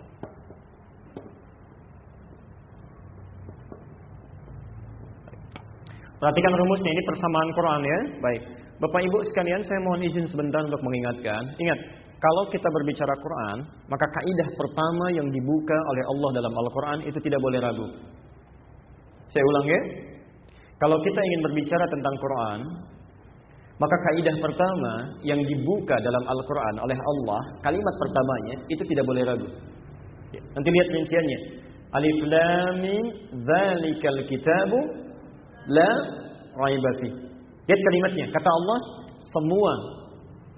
Perhatikan rumusnya ini persamaan Quran ya. Baik. Bapak Ibu sekalian, saya mohon izin sebentar untuk mengingatkan. Ingat, kalau kita berbicara Quran, maka kaidah pertama yang dibuka oleh Allah dalam Al-Quran itu tidak boleh ragu. Saya ulang ya. Kalau kita ingin berbicara tentang Quran, maka kaidah pertama yang dibuka dalam Al-Quran oleh Allah, kalimat pertamanya itu tidak boleh ragu. Nanti lihat rinciannya. Alif Lam Mim Kitabu La Raiba Lihat kalimatnya. Kata Allah, semua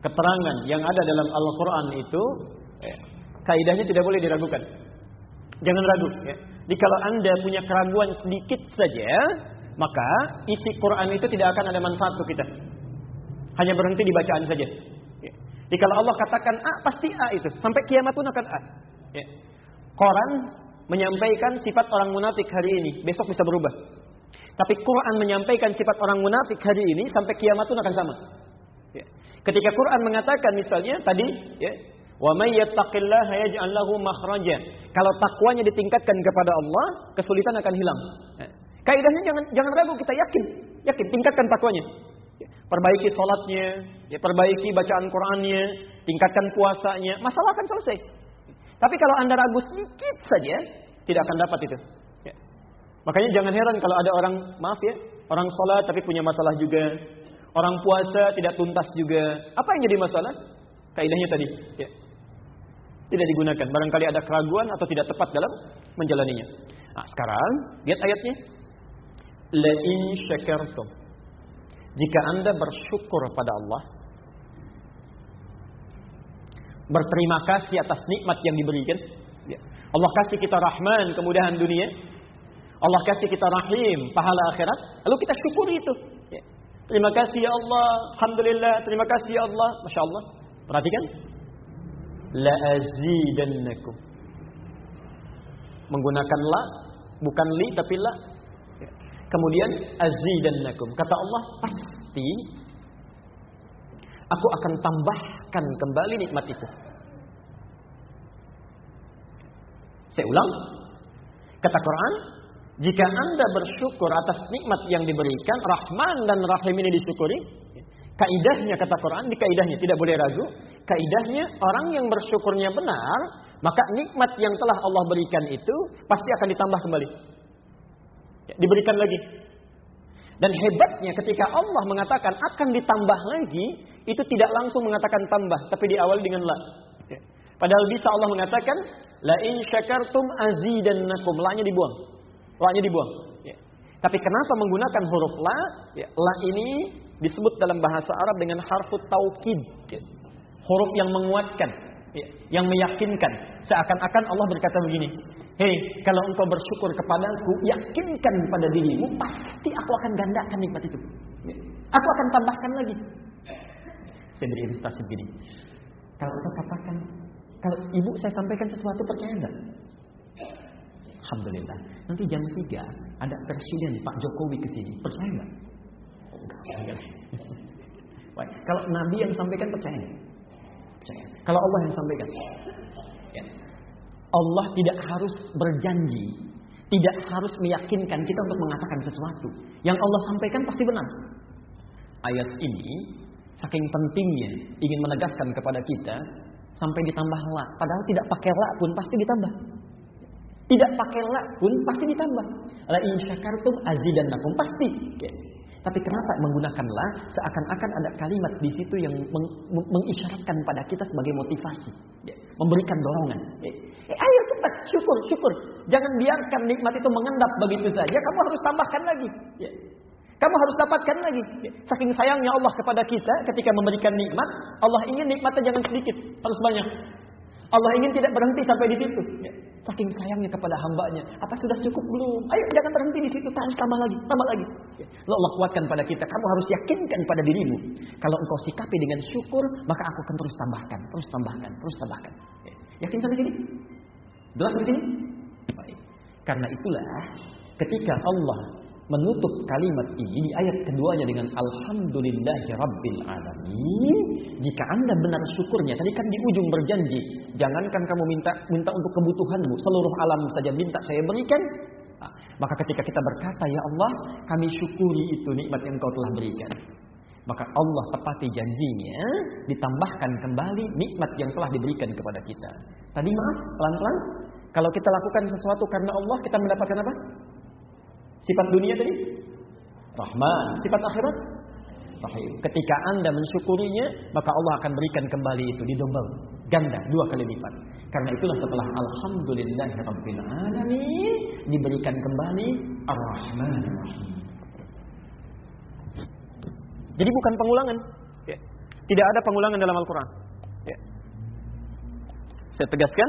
keterangan yang ada dalam Al-Quran itu eh, kaidahnya tidak boleh diragukan. Jangan ragu. Ya. Jadi kalau anda punya keraguan sedikit saja, maka isi Quran itu tidak akan ada manfaat untuk kita. Hanya berhenti di bacaan saja. Ya. Jadi kalau Allah katakan A, pasti A itu. Sampai kiamat pun akan A. Ya. Quran menyampaikan sifat orang munafik hari ini. Besok bisa berubah. Tapi Quran menyampaikan sifat orang munafik hari ini sampai kiamat pun akan sama. Ya. Ketika Quran mengatakan misalnya tadi, ya, wa may yattaqillaha yaj'al lahu makhraja. Kalau takwanya ditingkatkan kepada Allah, kesulitan akan hilang. Ya. Kaidahnya jangan jangan ragu, kita yakin. Yakin tingkatkan takwanya. Ya. Perbaiki salatnya, ya, perbaiki bacaan Qur'annya, tingkatkan puasanya, masalah akan selesai. Tapi kalau Anda ragu sedikit saja, tidak akan dapat itu. Ya. Makanya jangan heran kalau ada orang, maaf ya, orang sholat tapi punya masalah juga. Orang puasa tidak tuntas juga. Apa yang jadi masalah? Kaidahnya tadi. Ya. Tidak digunakan. Barangkali ada keraguan atau tidak tepat dalam menjalaninya. Nah, sekarang lihat ayatnya. La in. Jika Anda bersyukur pada Allah, berterima kasih atas nikmat yang diberikan, ya. Allah kasih kita rahman, kemudahan dunia. Allah kasih kita rahim, pahala akhirat. Lalu kita syukuri itu. Terima kasih ya Allah, alhamdulillah, terima kasih ya Allah, masya Allah. Perhatikan, la azidannakum. Menggunakan la, bukan li tapi la. Ya. Kemudian azidannakum. Kata Allah, pasti aku akan tambahkan kembali nikmat itu. Saya ulang. Kata Quran, jika Anda bersyukur atas nikmat yang diberikan, Rahman dan Rahim ini disyukuri, kaidahnya kata Quran, di kaidahnya tidak boleh ragu, kaidahnya orang yang bersyukurnya benar, maka nikmat yang telah Allah berikan itu pasti akan ditambah kembali. Ya, diberikan lagi. Dan hebatnya ketika Allah mengatakan akan ditambah lagi, itu tidak langsung mengatakan tambah, tapi diawali dengan la. Ya. Padahal bisa Allah mengatakan, la in syakartum azidannakum. La-nya dibuang. La-nya dibuang. Ya. Tapi kenapa menggunakan huruf la? Ya, la ini disebut dalam bahasa Arab dengan harfu taukid. Ya. Huruf yang menguatkan, ya, yang meyakinkan. Seakan-akan Allah berkata begini, Hei, kalau engkau bersyukur kepadaku, yakinkan pada dirimu, pasti aku akan gandakan nikmat itu. Ya. Aku akan tambahkan lagi. Saya beri ilustrasi begini. Kalau engkau katakan, kalau ibu saya sampaikan sesuatu percaya enggak? Alhamdulillah. Nanti jam 3 ada presiden Pak Jokowi ke sini. Percaya? Enggak. Baik. Kalau Nabi yang sampaikan percaya enggak? Percaya. Kalau Allah yang sampaikan. Ya. Allah tidak harus berjanji, tidak harus meyakinkan kita untuk mengatakan sesuatu. Yang Allah sampaikan pasti benar. Ayat ini saking pentingnya ingin menegaskan kepada kita sampai ditambah la. Padahal tidak pakai la pun pasti ditambah. Tidak pakai la pun pasti ditambah. La in syakartum azidannakum pasti. Ya. Tapi kenapa menggunakan la seakan-akan ada kalimat di situ yang meng, mengisyaratkan pada kita sebagai motivasi, memberikan dorongan. Ya. Eh, ayo cepat syukur, syukur. Jangan biarkan nikmat itu mengendap begitu saja. Kamu harus tambahkan lagi. Ya. Kamu harus dapatkan lagi. Saking sayangnya Allah kepada kita ketika memberikan nikmat, Allah ingin nikmatnya jangan sedikit, harus banyak. Allah ingin tidak berhenti sampai di situ. Ya. Saking sayangnya kepada hambanya. Apa sudah cukup belum? Ayo jangan berhenti di situ. Terus tambah lagi, tambah lagi. Ya. Lalu Allah kuatkan pada kita. Kamu harus yakinkan pada dirimu. Kalau engkau sikapi dengan syukur, maka aku akan terus tambahkan, terus tambahkan, terus tambahkan. Ya. Yakin sampai sini? Jelas di sini? Baik. Karena itulah ketika Allah menutup kalimat ini di ayat keduanya dengan Alhamdulillahi Alamin. Jika anda benar syukurnya, tadi kan di ujung berjanji, jangankan kamu minta minta untuk kebutuhanmu, seluruh alam saja minta saya berikan. Nah, maka ketika kita berkata, Ya Allah, kami syukuri itu nikmat yang kau telah berikan. Maka Allah tepati janjinya, ditambahkan kembali nikmat yang telah diberikan kepada kita. Tadi maaf, pelan-pelan. Kalau kita lakukan sesuatu karena Allah, kita mendapatkan apa? Sifat dunia tadi? Rahman. Sifat akhirat? Rahim. Ketika anda mensyukurinya, maka Allah akan berikan kembali itu di double. Ganda, dua kali lipat. Karena itulah setelah Alhamdulillahirabbil Alamin, diberikan kembali Ar-Rahman. Jadi bukan pengulangan. Ya. Tidak ada pengulangan dalam Al-Quran. Ya. Saya tegaskan,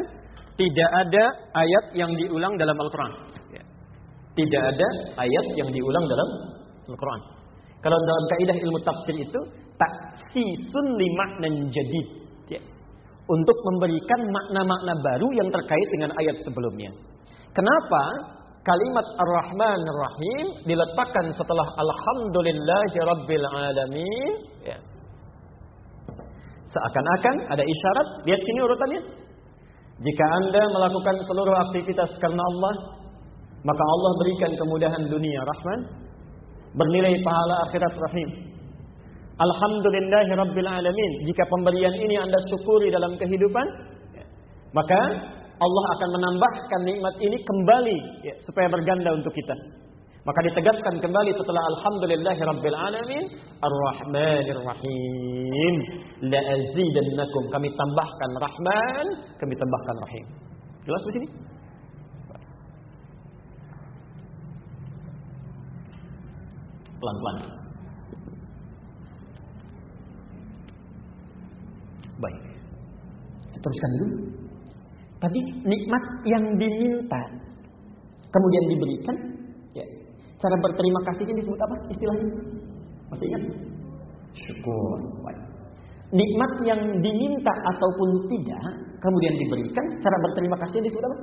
tidak ada ayat yang diulang dalam Al-Quran. Tidak ada ayat yang diulang dalam Al-Quran. Kalau dalam kaidah ilmu tafsir itu taksisun lima jadid. Ya. Untuk memberikan makna-makna baru yang terkait dengan ayat sebelumnya. Kenapa kalimat Ar-Rahman Ar-Rahim diletakkan setelah Alhamdulillahi Rabbil Alamin? Ya. Seakan-akan ada isyarat, lihat sini urutannya. Jika Anda melakukan seluruh aktivitas karena Allah, maka Allah berikan kemudahan dunia rahman, bernilai pahala akhirat rahim. Alhamdulillahi Alamin. Jika pemberian ini Anda syukuri dalam kehidupan, maka Allah akan menambahkan nikmat ini kembali ya, supaya berganda untuk kita. Maka ditegaskan kembali setelah Alhamdulillahi Rabbil Alamin Ar-Rahmanir Rahim La azidannakum Kami tambahkan Rahman Kami tambahkan Rahim Jelas di sini? Pelan-pelan. Baik. Teruskan dulu. Tadi nikmat yang diminta kemudian diberikan, ya. Cara berterima kasih ini disebut apa istilahnya? Masih ingat? Syukur. Baik. Nikmat yang diminta ataupun tidak kemudian diberikan, cara berterima kasih disebut apa?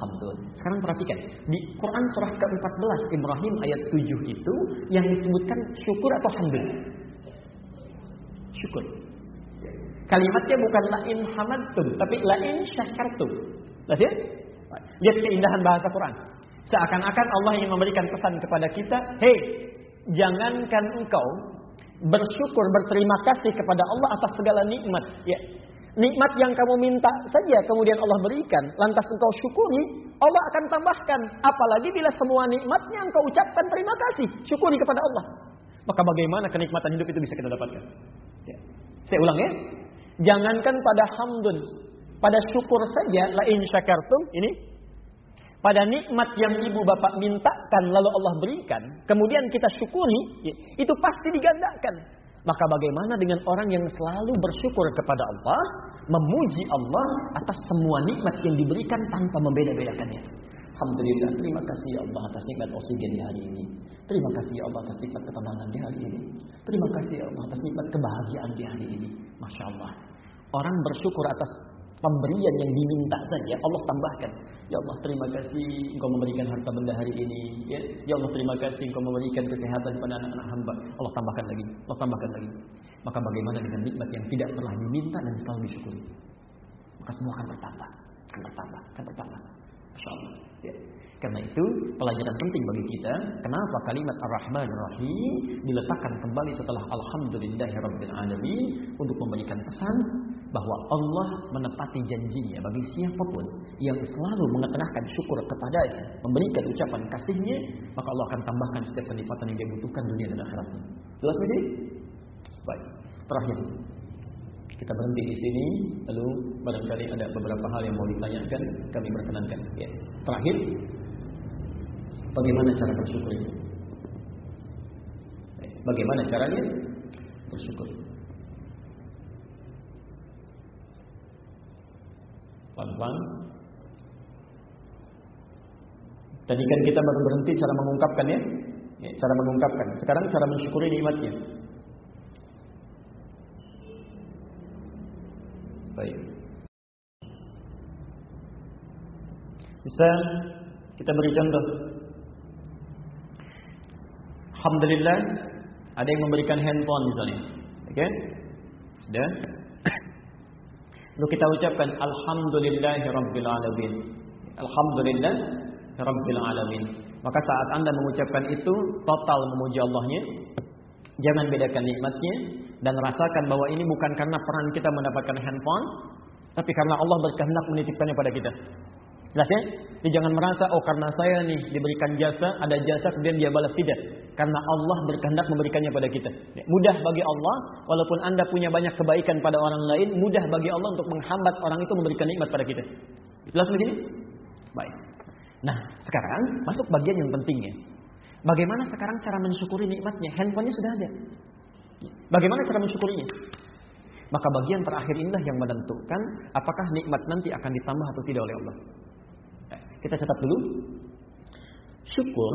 Hamdun. Sekarang perhatikan, di Quran surah ke-14 Ibrahim ayat 7 itu yang disebutkan syukur atau hamdun? Syukur. Kalimatnya bukan lain hamadtum, tapi lain syakartum. Lihat ya? Lihat keindahan bahasa Quran. Seakan-akan Allah ingin memberikan pesan kepada kita, hei, jangankan engkau bersyukur, berterima kasih kepada Allah atas segala nikmat. Ya, nikmat yang kamu minta saja kemudian Allah berikan, lantas engkau syukuri, Allah akan tambahkan. Apalagi bila semua nikmatnya engkau ucapkan terima kasih, syukuri kepada Allah. Maka bagaimana kenikmatan hidup itu bisa kita dapatkan? Ya. Saya ulang ya. Jangankan pada hamdun, pada syukur saja, lain syakartum, ini pada nikmat yang ibu bapak mintakan lalu Allah berikan, kemudian kita syukuri, ya, itu pasti digandakan. Maka bagaimana dengan orang yang selalu bersyukur kepada Allah, memuji Allah atas semua nikmat yang diberikan tanpa membeda-bedakannya. Alhamdulillah, terima kasih ya Allah atas nikmat oksigen di hari ini. Terima kasih ya Allah atas nikmat ketenangan di hari ini. Terima kasih ya Allah atas nikmat kebahagiaan di hari ini. Masya Allah. Orang bersyukur atas pemberian yang diminta saja Allah tambahkan. Ya Allah terima kasih Engkau memberikan harta benda hari ini. Ya, ya Allah terima kasih Engkau memberikan kesehatan kepada anak-anak hamba. Allah tambahkan lagi. Allah tambahkan lagi. Maka bagaimana dengan nikmat yang tidak pernah diminta dan selalu disyukuri? Maka semua akan bertambah, akan bertambah, akan bertambah. Masya Allah. Ya. Karena itu pelajaran penting bagi kita, kenapa kalimat Ar-Rahman Ar-Rahim diletakkan kembali setelah Alhamdulillahirabbil alamin untuk memberikan pesan bahwa Allah menepati janjinya bagi siapa pun yang selalu mengetengahkan syukur kepadanya, memberikan ucapan kasihnya, maka Allah akan tambahkan setiap kenikmatan yang dia butuhkan dunia dan akhiratnya. Jelas begini? Baik. Terakhir, kita berhenti di sini, lalu barangkali ada beberapa hal yang mau ditanyakan, kami perkenankan. Ya. Terakhir, bagaimana cara bersyukur itu? Bagaimana caranya bersyukur? Pelan-pelan. Tadi kan kita baru berhenti cara mengungkapkan ya, ya cara mengungkapkan. Sekarang cara mensyukuri nikmatnya. Baik. Bisa kita beri contoh. Alhamdulillah ada yang memberikan handphone misalnya. Oke? Okay? Sudah? Lalu kita ucapkan Alhamdulillahirabbil alamin. Alhamdulillah rabbil alamin. Maka saat Anda mengucapkan itu total memuji Allahnya. Jangan bedakan nikmatnya dan rasakan bahwa ini bukan karena peran kita mendapatkan handphone, tapi karena Allah berkehendak menitipkannya pada kita. Jelas ya? Jadi jangan merasa oh karena saya nih diberikan jasa, ada jasa kemudian dia balas tidak. Karena Allah berkehendak memberikannya pada kita. Ya, mudah bagi Allah walaupun Anda punya banyak kebaikan pada orang lain, mudah bagi Allah untuk menghambat orang itu memberikan nikmat pada kita. Jelas begini? Baik. Nah, sekarang masuk bagian yang pentingnya. Bagaimana sekarang cara mensyukuri nikmatnya? Handphonenya sudah ada. Bagaimana cara mensyukurinya? Maka bagian terakhir inilah yang menentukan apakah nikmat nanti akan ditambah atau tidak oleh Allah. Kita catat dulu. Syukur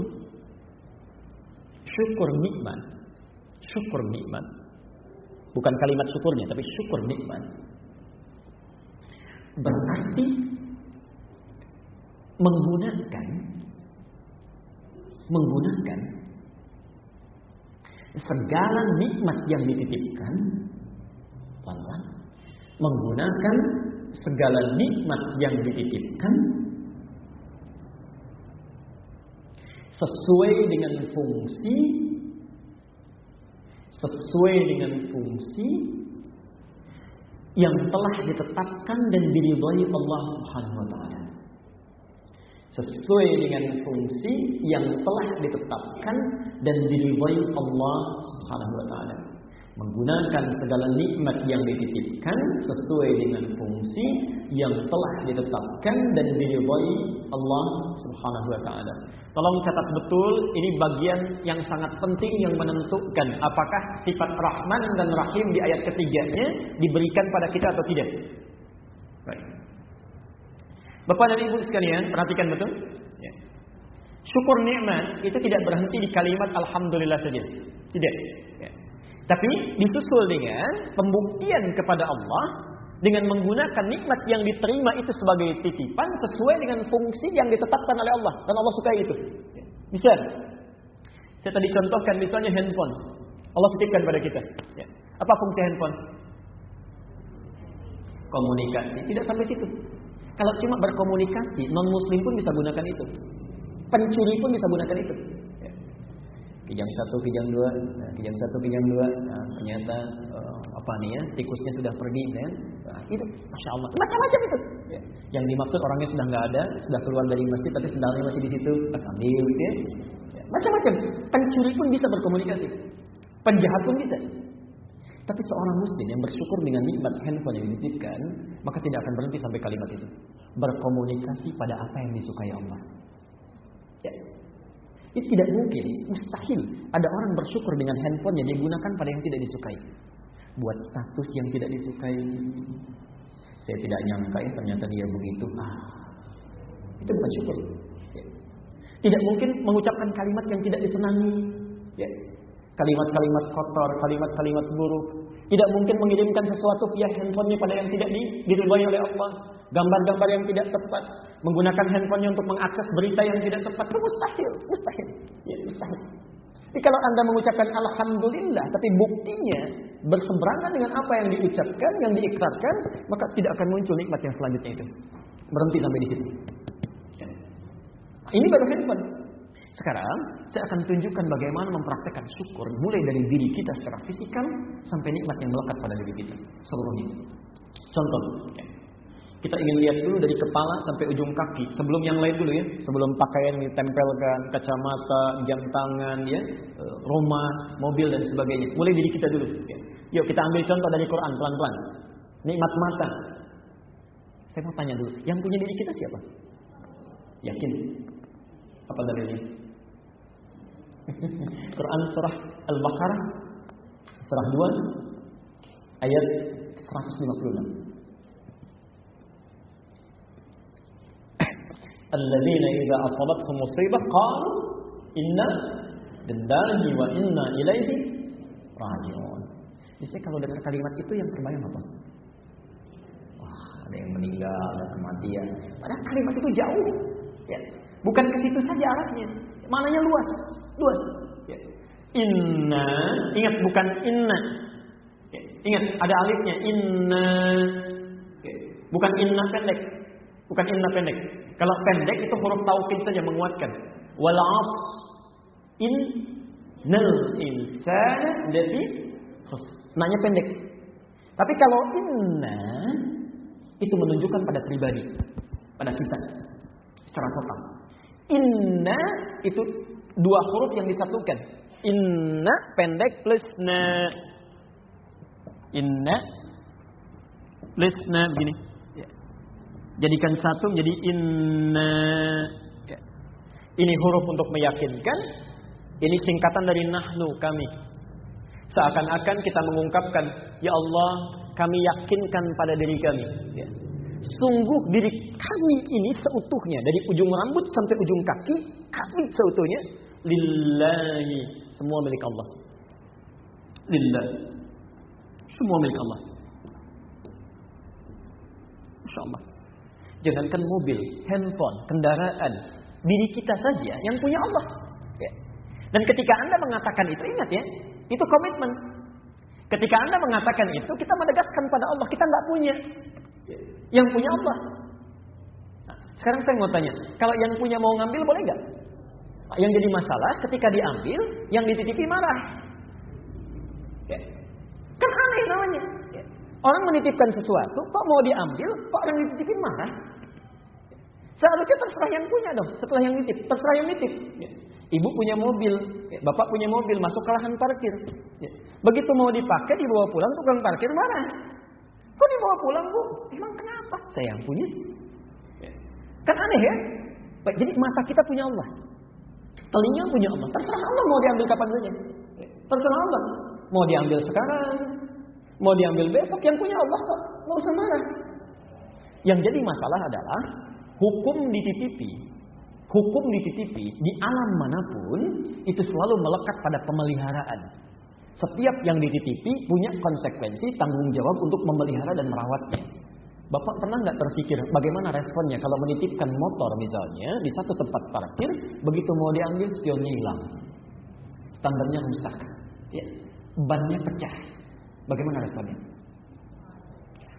syukur nikmat. Syukur nikmat. Bukan kalimat syukurnya, tapi syukur nikmat. Berarti menggunakan menggunakan segala nikmat yang dititipkan pelan menggunakan segala nikmat yang dititipkan sesuai dengan fungsi sesuai dengan fungsi yang telah ditetapkan dan diridhai Allah Subhanahu wa taala sesuai dengan fungsi yang telah ditetapkan dan diridhai Allah Subhanahu wa taala. Menggunakan segala nikmat yang dititipkan sesuai dengan fungsi yang telah ditetapkan dan diridhai Allah Subhanahu wa taala. Tolong catat betul ini bagian yang sangat penting yang menentukan apakah sifat Rahman dan Rahim di ayat ketiganya diberikan pada kita atau tidak. Baik. Bapak dan Ibu sekalian, perhatikan betul. Ya. Syukur nikmat itu tidak berhenti di kalimat alhamdulillah saja. Tidak. Ya. Tapi disusul dengan pembuktian kepada Allah dengan menggunakan nikmat yang diterima itu sebagai titipan sesuai dengan fungsi yang ditetapkan oleh Allah dan Allah suka itu. Bisa. Saya tadi contohkan misalnya handphone. Allah titipkan pada kita. Ya. Apa fungsi handphone? Komunikasi. Tidak sampai situ. Kalau cuma berkomunikasi, non muslim pun bisa gunakan itu. Pencuri pun bisa gunakan itu. Kijang satu, kijang dua, nah, kijang satu, kijang dua. Nah, ternyata uh, apa nih ya, tikusnya sudah pergi, ya. Nah, itu, masya Allah, macam-macam itu. Ya. Yang dimaksud orangnya sudah nggak ada, sudah keluar dari masjid, tapi sendalnya masih di situ, ambil, gitu ya. ya. Macam-macam. Pencuri pun bisa berkomunikasi. Penjahat pun bisa. Tapi seorang muslim yang bersyukur dengan nikmat handphone yang dititipkan, maka tidak akan berhenti sampai kalimat itu. Berkomunikasi pada apa yang disukai Allah. Ya. Itu tidak mungkin, mustahil ada orang bersyukur dengan handphone yang digunakan pada yang tidak disukai. Buat status yang tidak disukai. Saya tidak nyangka ya ternyata dia begitu. Ah, itu bukan syukur. Ya. Tidak mungkin mengucapkan kalimat yang tidak disenangi. Ya kalimat-kalimat kotor, kalimat-kalimat buruk. Tidak mungkin mengirimkan sesuatu via handphonenya pada yang tidak diridhoi oleh Allah. Gambar-gambar yang tidak tepat. Menggunakan handphonenya untuk mengakses berita yang tidak tepat. Itu mustahil. Mustahil. Ya, mustahil. Jadi kalau Anda mengucapkan Alhamdulillah. Tapi buktinya berseberangan dengan apa yang diucapkan, yang diikrarkan. Maka tidak akan muncul nikmat yang selanjutnya itu. Berhenti sampai di situ. Ya. Ini baru handphone. Sekarang saya akan tunjukkan bagaimana mempraktekkan syukur mulai dari diri kita secara fisikal sampai nikmat yang melekat pada diri kita seluruhnya. Contoh, ya. kita ingin lihat dulu dari kepala sampai ujung kaki sebelum yang lain dulu ya, sebelum pakaian ditempelkan, kacamata, jam tangan, ya, eh, rumah, mobil dan sebagainya. Mulai diri kita dulu. Ya. Yuk kita ambil contoh dari Quran pelan-pelan. Nikmat mata. Saya mau tanya dulu, yang punya diri kita siapa? Yakin? Apa dalilnya? Quran surah Al-Baqarah surah 2 ayat 156. Alladzina idza asabatkum musibah qalu inna lillahi wa inna ilaihi raji'un. Jadi kalau dengar kalimat itu yang terbayang apa? Wah, ada yang meninggal, ada kematian. Padahal kalimat itu jauh. Ya. Bukan ke situ saja arahnya. Mananya luas. Luas. Ya. Inna, ingat bukan inna. Ya. Ingat ada alifnya inna. Ya. Bukan inna pendek. Bukan inna pendek. Kalau pendek itu huruf taukid saja menguatkan. Wal in nal insana lafi Nanya pendek. Tapi kalau inna itu menunjukkan pada pribadi, pada kita secara total. Inna itu dua huruf yang disatukan. Inna pendek plus na. Inna plus na begini. Ya. Jadikan satu menjadi inna. Ya. Ini huruf untuk meyakinkan. Ini singkatan dari nahnu kami. Seakan-akan kita mengungkapkan, Ya Allah, kami yakinkan pada diri kami. Ya. Sungguh diri kami ini seutuhnya. Dari ujung rambut sampai ujung kaki, kami seutuhnya. Lillahi. Semua milik Allah. Lillahi. Semua milik Allah. Masya Allah. Jangankan mobil, handphone, kendaraan. Diri kita saja yang punya Allah. Ya. Dan ketika Anda mengatakan itu, ingat ya. Itu komitmen. Ketika Anda mengatakan itu, kita menegaskan pada Allah, kita nggak punya. Yang punya Allah. Nah, sekarang saya mau tanya, kalau yang punya mau ngambil boleh nggak? Yang jadi masalah ketika diambil, yang dititipi marah. Ya. Kan aneh namanya. Ya. Orang menitipkan sesuatu, kok mau diambil, kok orang dititipin marah? Seharusnya terserah yang punya dong, setelah yang nitip, terserah yang nitip. Ya. Ibu punya mobil, ya, bapak punya mobil, masuk ke lahan parkir. Ya. Begitu mau dipakai, dibawa pulang, tukang parkir marah. Kok dibawa pulang bu? Emang kenapa? Saya yang punya. Ya. Kan aneh ya? Jadi mata kita punya Allah. Telinga punya Allah. Terserah Allah mau diambil kapan saja. Terserah Allah. Mau diambil sekarang, mau diambil besok, yang punya Allah kok. Nggak usah marah. Yang jadi masalah adalah hukum dititipi hukum dititipi di alam mana pun itu selalu melekat pada pemeliharaan. Setiap yang dititipi punya konsekuensi tanggung jawab untuk memelihara dan merawatnya. Bapak pernah nggak terpikir bagaimana responnya kalau menitipkan motor misalnya di satu tempat parkir, begitu mau diambil spionnya hilang, standarnya rusak, ya, bannya pecah. Bagaimana responnya?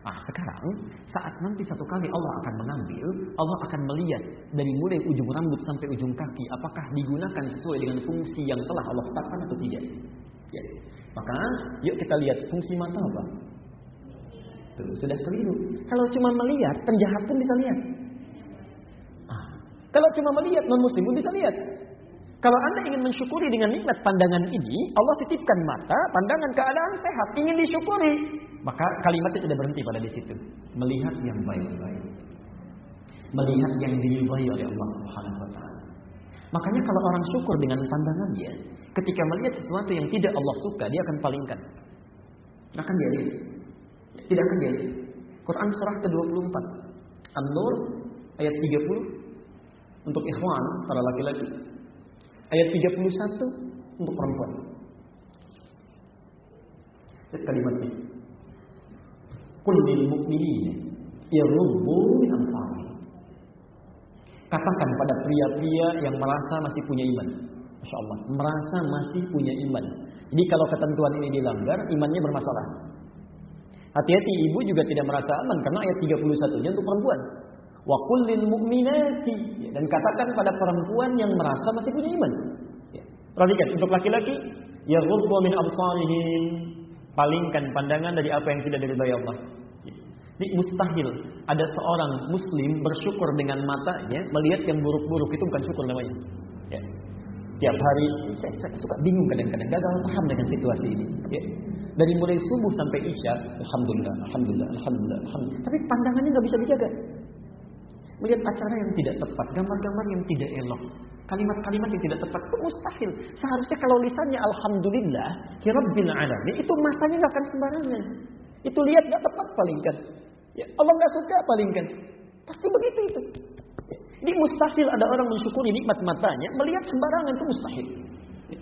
Nah sekarang saat nanti satu kali Allah akan mengambil, Allah akan melihat dari mulai ujung rambut sampai ujung kaki apakah digunakan sesuai dengan fungsi yang telah Allah tetapkan atau tidak. Ya. Maka yuk kita lihat fungsi mata apa? Tuh, sudah keliru. Kalau cuma melihat, penjahat pun bisa lihat. Ah, kalau cuma melihat, non muslim pun bisa lihat. Kalau Anda ingin mensyukuri dengan nikmat pandangan ini, Allah titipkan mata, pandangan keadaan sehat, ingin disyukuri. Maka kalimatnya tidak berhenti pada di situ. Melihat yang baik-baik. Melihat yang diridhai oleh Allah Subhanahu wa taala. Makanya kalau orang syukur dengan pandangannya, ketika melihat sesuatu yang tidak Allah suka, dia akan palingkan. Akan dia Tidak akan Quran surah ke-24. An-Nur ayat 30 untuk ikhwan para laki-laki. Ayat 31 untuk perempuan. Lihat kalimatnya. Qul lil mu'minin yaghuddu min Katakan pada pria-pria yang merasa masih punya iman. Masya Allah, merasa masih punya iman. Jadi kalau ketentuan ini dilanggar, imannya bermasalah. Hati-hati ibu juga tidak merasa aman karena ayat 31-nya untuk perempuan. Wa kullil mu'minati dan katakan pada perempuan yang merasa masih punya iman. Ya. Perhatikan untuk laki-laki yaghuddu min absarihim palingkan pandangan dari apa yang tidak diridhai Allah. Ini mustahil ada seorang muslim bersyukur dengan matanya melihat yang buruk-buruk itu bukan syukur namanya. Ya. Tiap hari saya, suka bingung kadang-kadang gagal paham dengan situasi ini. Ya. Dari mulai subuh sampai isya, alhamdulillah, alhamdulillah, alhamdulillah, alhamdulillah. Tapi pandangannya nggak bisa dijaga. Melihat acara yang tidak tepat, gambar-gambar yang tidak elok, kalimat-kalimat yang tidak tepat itu mustahil. Seharusnya kalau lisannya alhamdulillah, rabbil alamin, itu matanya nggak akan sembarangan. Itu lihat nggak tepat palingkan. Ya, Allah nggak suka palingkan. Pasti begitu itu. Ini mustahil ada orang mensyukuri nikmat matanya, melihat sembarangan itu mustahil.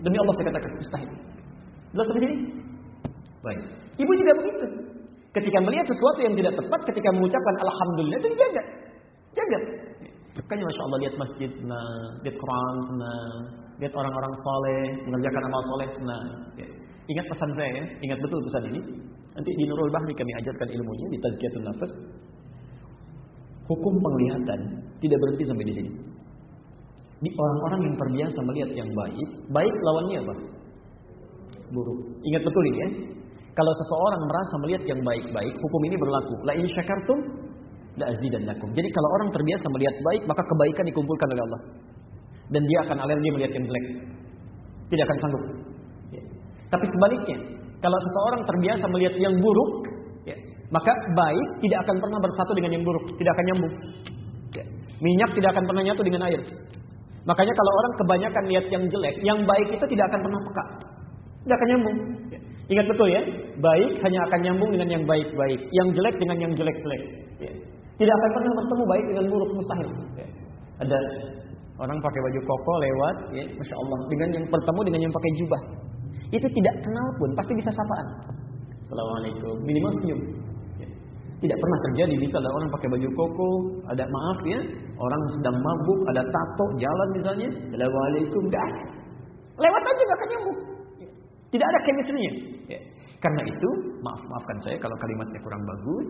Demi Allah saya katakan mustahil. Jelas sampai sini? Baik. Ibu juga begitu. Ketika melihat sesuatu yang tidak tepat, ketika mengucapkan Alhamdulillah, itu dijaga. Jaga. Makanya Masya Allah lihat masjid senang, lihat Quran senang, lihat orang-orang soleh, mengerjakan amal soleh senang. Ya. Ingat pesan saya ya, ingat betul pesan ini. Nanti di Nurul Bahri kami ajarkan ilmunya di Tazkiyatun Nafas. Hukum penglihatan tidak berhenti sampai di sini. Di orang-orang yang terbiasa melihat yang baik, baik lawannya apa? Buruk. Ingat betul ini ya. Kalau seseorang merasa melihat yang baik-baik, hukum ini berlaku. La in syakartum la azidannakum. Jadi kalau orang terbiasa melihat baik, maka kebaikan dikumpulkan oleh Allah. Dan dia akan alergi melihat yang jelek. Tidak akan sanggup. Ya. Tapi sebaliknya, kalau seseorang terbiasa melihat yang buruk, maka baik tidak akan pernah bersatu dengan yang buruk, tidak akan nyambung. Ya. Minyak tidak akan pernah nyatu dengan air. Makanya kalau orang kebanyakan lihat yang jelek, yang baik itu tidak akan pernah peka. Tidak akan nyambung. Ya. Ingat betul ya, baik hanya akan nyambung dengan yang baik-baik, yang jelek dengan yang jelek-jelek. Ya. Tidak akan pernah bertemu baik dengan buruk mustahil. Ya. Ada orang pakai baju koko lewat, ya, masya Allah, dengan yang bertemu dengan yang pakai jubah. Itu tidak kenal pun pasti bisa sapaan. Assalamualaikum. Minimal senyum. Tidak pernah terjadi bisa ada orang pakai baju koko, ada maaf ya, orang sedang mabuk, ada tato jalan misalnya, Assalamualaikum, dah. Lewat aja gak akan nyambung. Ya. Tidak ada chemistry-nya. Ya. Karena itu, maaf maafkan saya kalau kalimatnya kurang bagus.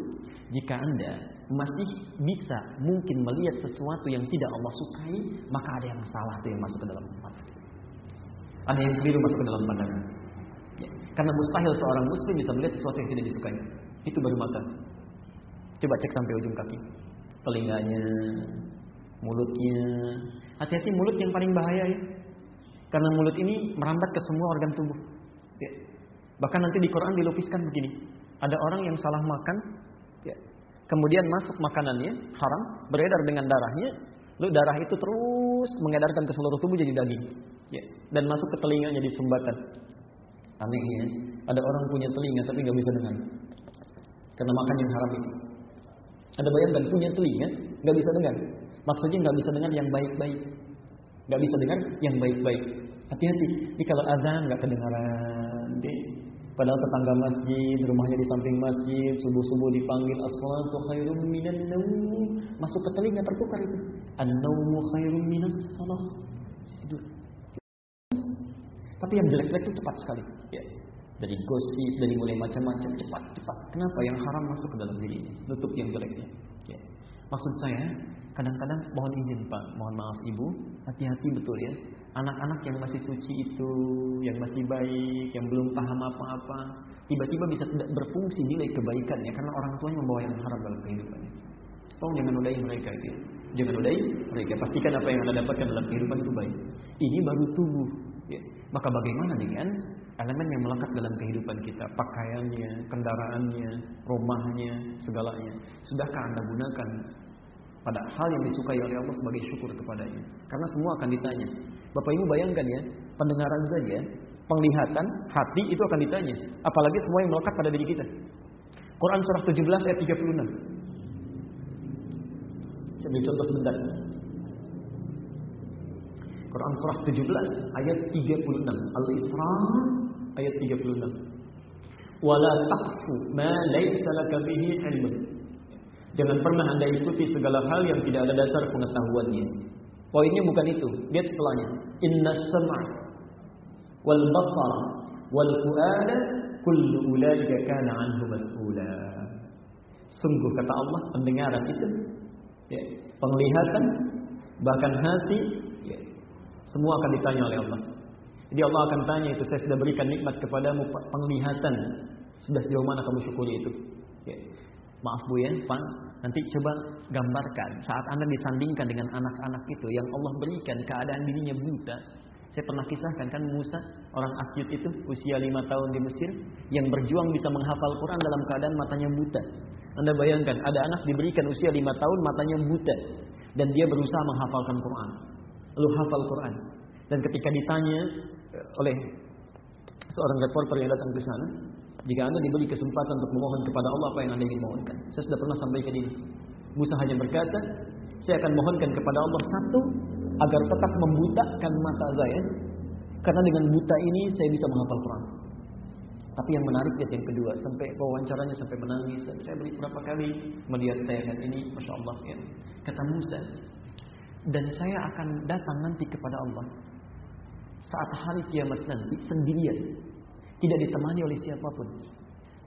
Jika Anda masih bisa mungkin melihat sesuatu yang tidak Allah sukai, maka ada yang salah itu yang masuk ke dalam mata. Ada yang keliru masuk ke dalam pandangan. Ya. Karena mustahil seorang muslim bisa melihat sesuatu yang tidak disukai. Itu baru mata. Coba cek sampai ujung kaki. Telinganya, mulutnya. Hati-hati mulut yang paling bahaya ya. Karena mulut ini merambat ke semua organ tubuh. Ya. Bahkan nanti di Quran dilukiskan begini. Ada orang yang salah makan, ya. kemudian masuk makanannya haram, beredar dengan darahnya, lalu darah itu terus mengedarkan ke seluruh tubuh jadi daging, ya. dan masuk ke telinganya di sumbatan. Anehnya, ada orang punya telinga tapi nggak bisa dengar, karena makan yang haram itu. Ada bayangkan punya telinga nggak bisa dengar, maksudnya nggak bisa dengar yang baik-baik, nggak bisa dengar yang baik-baik. Hati-hati, ini kalau azan nggak kedengaran, deh. Padahal tetangga masjid, rumahnya di samping masjid, subuh-subuh dipanggil as-salatu khairum minan naum. Masuk ke telinga tertukar itu. An-naumu khairum minas salah. Tidur. Tapi yang jelek-jelek itu cepat sekali. Ya. Dari gosip, dari mulai macam-macam cepat, cepat. Kenapa yang haram masuk ke dalam diri ini? Nutup yang jeleknya. Ya. Maksud saya, kadang-kadang mohon izin Pak, mohon maaf Ibu, hati-hati betul ya. Anak-anak yang masih suci itu, yang masih baik, yang belum paham apa-apa, tiba-tiba bisa tidak berfungsi nilai kebaikannya karena orang tuanya membawa yang haram dalam kehidupannya. Tolong jangan nodai mereka itu. Ya. Jangan nodai mereka. Pastikan apa yang anda dapatkan dalam kehidupan itu baik. Ini baru tubuh. Ya. Maka bagaimana dengan elemen yang melekat dalam kehidupan kita? Pakaiannya, kendaraannya, rumahnya, segalanya. Sudahkah anda gunakan pada hal yang disukai oleh Allah sebagai syukur kepadanya. Karena semua akan ditanya. Bapak Ibu bayangkan ya, pendengaran saja, penglihatan, hati itu akan ditanya. Apalagi semua yang melekat pada diri kita. Quran surah 17 ayat 36. Saya beri contoh sebentar. Quran surah 17 ayat 36. Al-Isra ayat 36. Wala taqfu ma laysa laka bihi ilmun. Jangan pernah Anda ikuti segala hal yang tidak ada dasar pengetahuannya. Poinnya bukan itu. Lihat setelahnya. Inna sam'a wal basar wal fu'ada kullu ulaika kana anhu mas'ula. Sungguh kata Allah pendengaran itu ya, penglihatan, bahkan hati, ya, semua akan ditanya oleh Allah. Jadi Allah akan tanya itu, saya sudah berikan nikmat kepadamu penglihatan. Sudah sejauh mana kamu syukuri itu? Ya. Maaf Bu ya, Pak. Nanti coba gambarkan saat Anda disandingkan dengan anak-anak itu yang Allah berikan keadaan dirinya buta. Saya pernah kisahkan kan Musa, orang Asyut itu usia lima tahun di Mesir yang berjuang bisa menghafal Quran dalam keadaan matanya buta. Anda bayangkan ada anak diberikan usia lima tahun matanya buta dan dia berusaha menghafalkan Quran. Lalu hafal Quran. Dan ketika ditanya oleh seorang reporter yang datang ke sana, jika Anda diberi kesempatan untuk memohon kepada Allah apa yang Anda ingin mohonkan. Saya sudah pernah sampaikan ini. Musa hanya berkata, saya akan mohonkan kepada Allah satu agar tetap membutakan mata saya karena dengan buta ini saya bisa menghafal Quran. Tapi yang menarik ya yang kedua, sampai wawancaranya sampai menangis. Saya beri berapa kali melihat saya dan ini, masya Allah ya. Kata Musa, dan saya akan datang nanti kepada Allah saat hari kiamat nanti sendirian, tidak ditemani oleh siapa pun.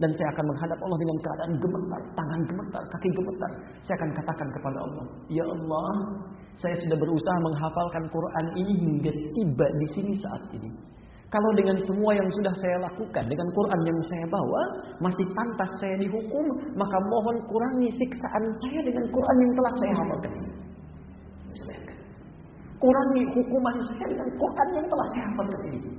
Dan saya akan menghadap Allah dengan keadaan gemetar, tangan gemetar, kaki gemetar. Saya akan katakan kepada Allah, Ya Allah, saya sudah berusaha menghafalkan Quran ini hingga tiba di sini saat ini. Kalau dengan semua yang sudah saya lakukan, dengan Quran yang saya bawa, masih pantas saya dihukum, maka mohon kurangi siksaan saya dengan Quran yang telah saya hafalkan. Kurangi hukuman saya dengan Quran yang telah saya hafalkan ini.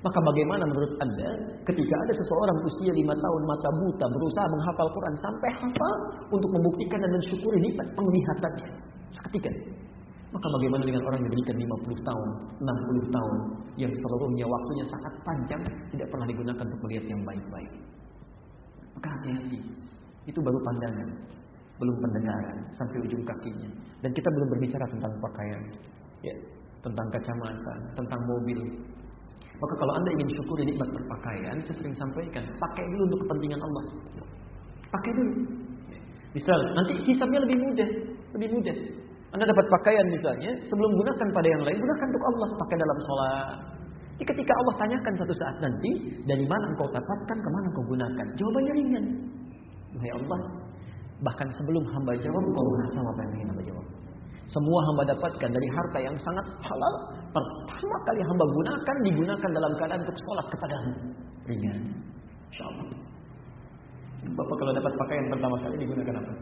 Maka bagaimana menurut anda ketika ada seseorang usia lima tahun mata buta berusaha menghafal Quran sampai hafal untuk membuktikan dan mensyukuri nikmat penglihatannya seketika. Maka bagaimana dengan orang yang diberikan 50 tahun, 60 tahun yang seluruhnya waktunya sangat panjang tidak pernah digunakan untuk melihat yang baik-baik. Maka hati-hati. Itu baru pandangan, belum pendengaran sampai ujung kakinya. Dan kita belum berbicara tentang pakaian, ya, tentang kacamata, tentang mobil. Maka kalau Anda ingin syukuri nikmat berpakaian, saya sering sampaikan, pakai dulu untuk kepentingan Allah. Pakai dulu. Misal, nanti hisabnya lebih mudah, lebih mudah. Anda dapat pakaian misalnya, sebelum gunakan pada yang lain, gunakan untuk Allah. Pakai dalam sholat. Jadi ketika Allah tanyakan satu saat nanti, dari mana engkau dapatkan, ke mana engkau gunakan? Jawabannya ringan. Wahai Allah, bahkan sebelum hamba jawab, engkau merasa apa yang ingin hamba jawab. Semua hamba dapatkan dari harta yang sangat halal. Pertama kali hamba gunakan, digunakan dalam keadaan untuk sholat kepada ringan. Insya Allah. Bapak kalau dapat pakaian pertama kali digunakan apa?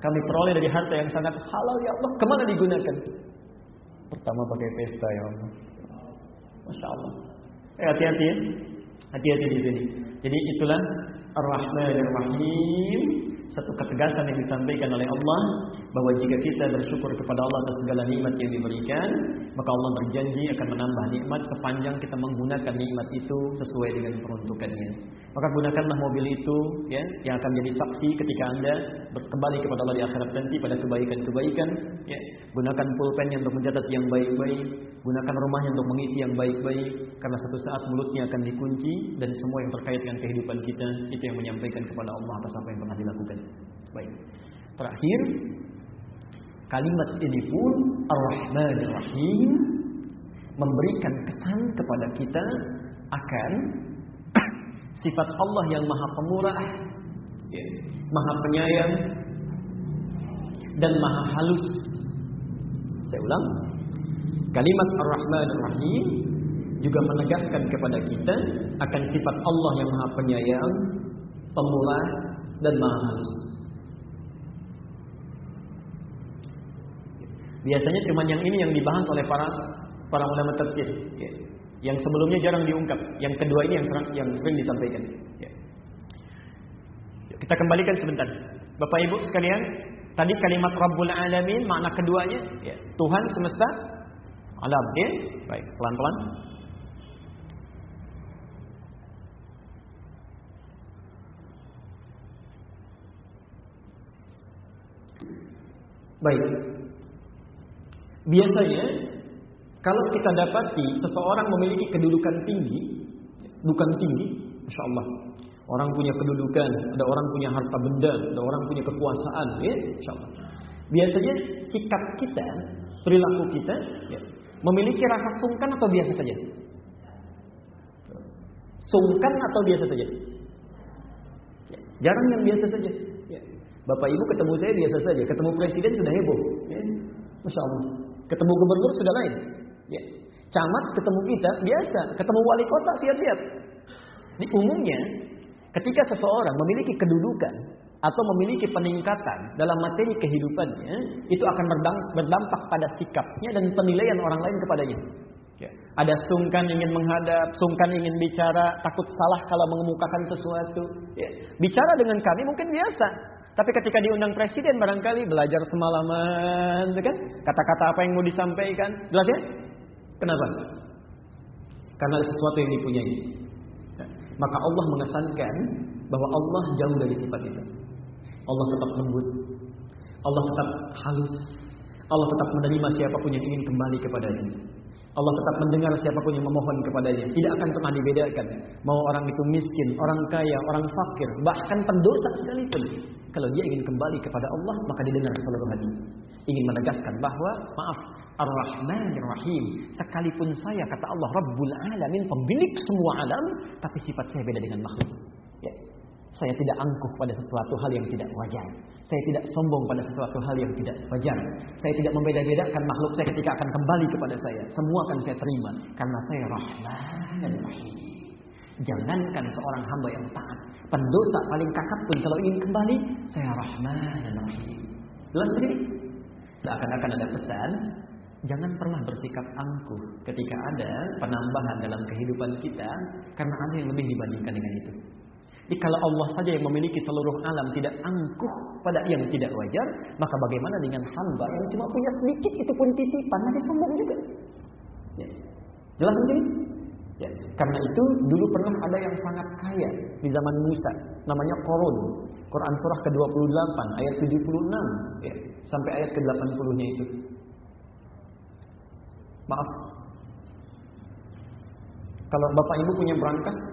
Kami peroleh dari harta yang sangat halal ya Allah. Ke mana digunakan? Pertama pakai pesta ya Allah. Masya Allah. Eh, hati-hati ya. Hati-hati di sini. Jadi itulah Ar-Rahman Ar-Rahim satu ketegasan yang disampaikan oleh Allah bahwa jika kita bersyukur kepada Allah atas segala nikmat yang diberikan, maka Allah berjanji akan menambah nikmat sepanjang kita menggunakan nikmat itu sesuai dengan peruntukannya. Maka gunakanlah mobil itu ya yang akan jadi saksi ketika Anda kembali kepada Allah di akhirat nanti pada kebaikan-kebaikan ya. Gunakan pulpennya untuk mencatat yang baik-baik, gunakan rumahnya untuk mengisi yang baik-baik karena satu saat mulutnya akan dikunci dan semua yang terkait dengan kehidupan kita itu yang menyampaikan kepada Allah atas apa yang pernah dilakukan. Baik. Terakhir, kalimat ini pun Ar-Rahman Ar-Rahim memberikan kesan kepada kita akan sifat Allah yang maha pemurah, ya, maha penyayang, dan maha halus. Saya ulang, kalimat Ar-Rahman Ar-Rahim juga menegaskan kepada kita akan sifat Allah yang maha penyayang, pemurah, dan maha halus. Biasanya cuma yang ini yang dibahas oleh para para ulama tafsir. Ya. Yang sebelumnya jarang diungkap. Yang kedua ini yang sering, yang sering disampaikan. Ya. Kita kembalikan sebentar. Bapak Ibu sekalian, tadi kalimat Rabbul Alamin makna keduanya ya, Tuhan semesta alam. Ya? Baik, pelan-pelan. Baik. Biasanya kalau kita dapati seseorang memiliki kedudukan tinggi, bukan tinggi, insya Allah. Orang punya kedudukan, ada orang punya harta benda, ada orang punya kekuasaan, ya, insya Allah. Biasanya sikap kita, perilaku kita, ya, memiliki rasa sungkan atau biasa saja? Sungkan atau biasa saja? Ya. Jarang yang biasa saja. Bapak Ibu ketemu saya biasa saja, ketemu presiden sudah heboh. Ya. Masya Allah. Ketemu gubernur sudah lain. Ya. Camat ketemu kita biasa, ketemu wali kota siap-siap. Di umumnya, ketika seseorang memiliki kedudukan atau memiliki peningkatan dalam materi kehidupannya, itu akan berdampak pada sikapnya dan penilaian orang lain kepadanya. Ya. Ada sungkan ingin menghadap, sungkan ingin bicara, takut salah kalau mengemukakan sesuatu. Ya. Bicara dengan kami mungkin biasa, tapi ketika diundang presiden barangkali belajar semalaman, ya kan? Kata-kata apa yang mau disampaikan, jelas ya? Kenapa? Karena ada sesuatu yang dipunyai. Ya. Maka Allah mengesankan bahwa Allah jauh dari sifat itu. Allah tetap lembut. Allah tetap halus. Allah tetap menerima siapa pun yang ingin kembali kepadanya. Allah tetap mendengar siapa pun yang memohon kepadanya. Tidak akan pernah dibedakan. Mau orang itu miskin, orang kaya, orang fakir, bahkan pendosa sekalipun. Kalau dia ingin kembali kepada Allah, maka didengar seluruh hati. Ingin menegaskan bahwa, maaf, Ar-Rahman Rahim. Sekalipun saya, kata Allah, Rabbul Alamin, pemilik semua alam, tapi sifat saya beda dengan makhluk. Ya. Saya tidak angkuh pada sesuatu hal yang tidak wajar. Saya tidak sombong pada sesuatu hal yang tidak wajar. Saya tidak membeda-bedakan makhluk saya ketika akan kembali kepada saya. Semua akan saya terima. Karena saya rahman dan rahim. Jangankan seorang hamba yang taat. Pendosa paling kakap pun kalau ingin kembali. Saya rahman dan rahim. Jelas ini? Seakan-akan ada pesan. Jangan pernah bersikap angkuh ketika ada penambahan dalam kehidupan kita. Karena ada yang lebih dibandingkan dengan itu. Jadi kalau Allah saja yang memiliki seluruh alam tidak angkuh pada yang tidak wajar, maka bagaimana dengan hamba yang cuma punya sedikit itu pun titipan, masih sombong juga. Ya. Jelas mungkin? Ya. Karena itu dulu pernah ada yang sangat kaya di zaman Musa, namanya Korun. Quran surah ke-28 ayat 76 ya, sampai ayat ke-80-nya itu. Maaf. Kalau Bapak Ibu punya berangkas,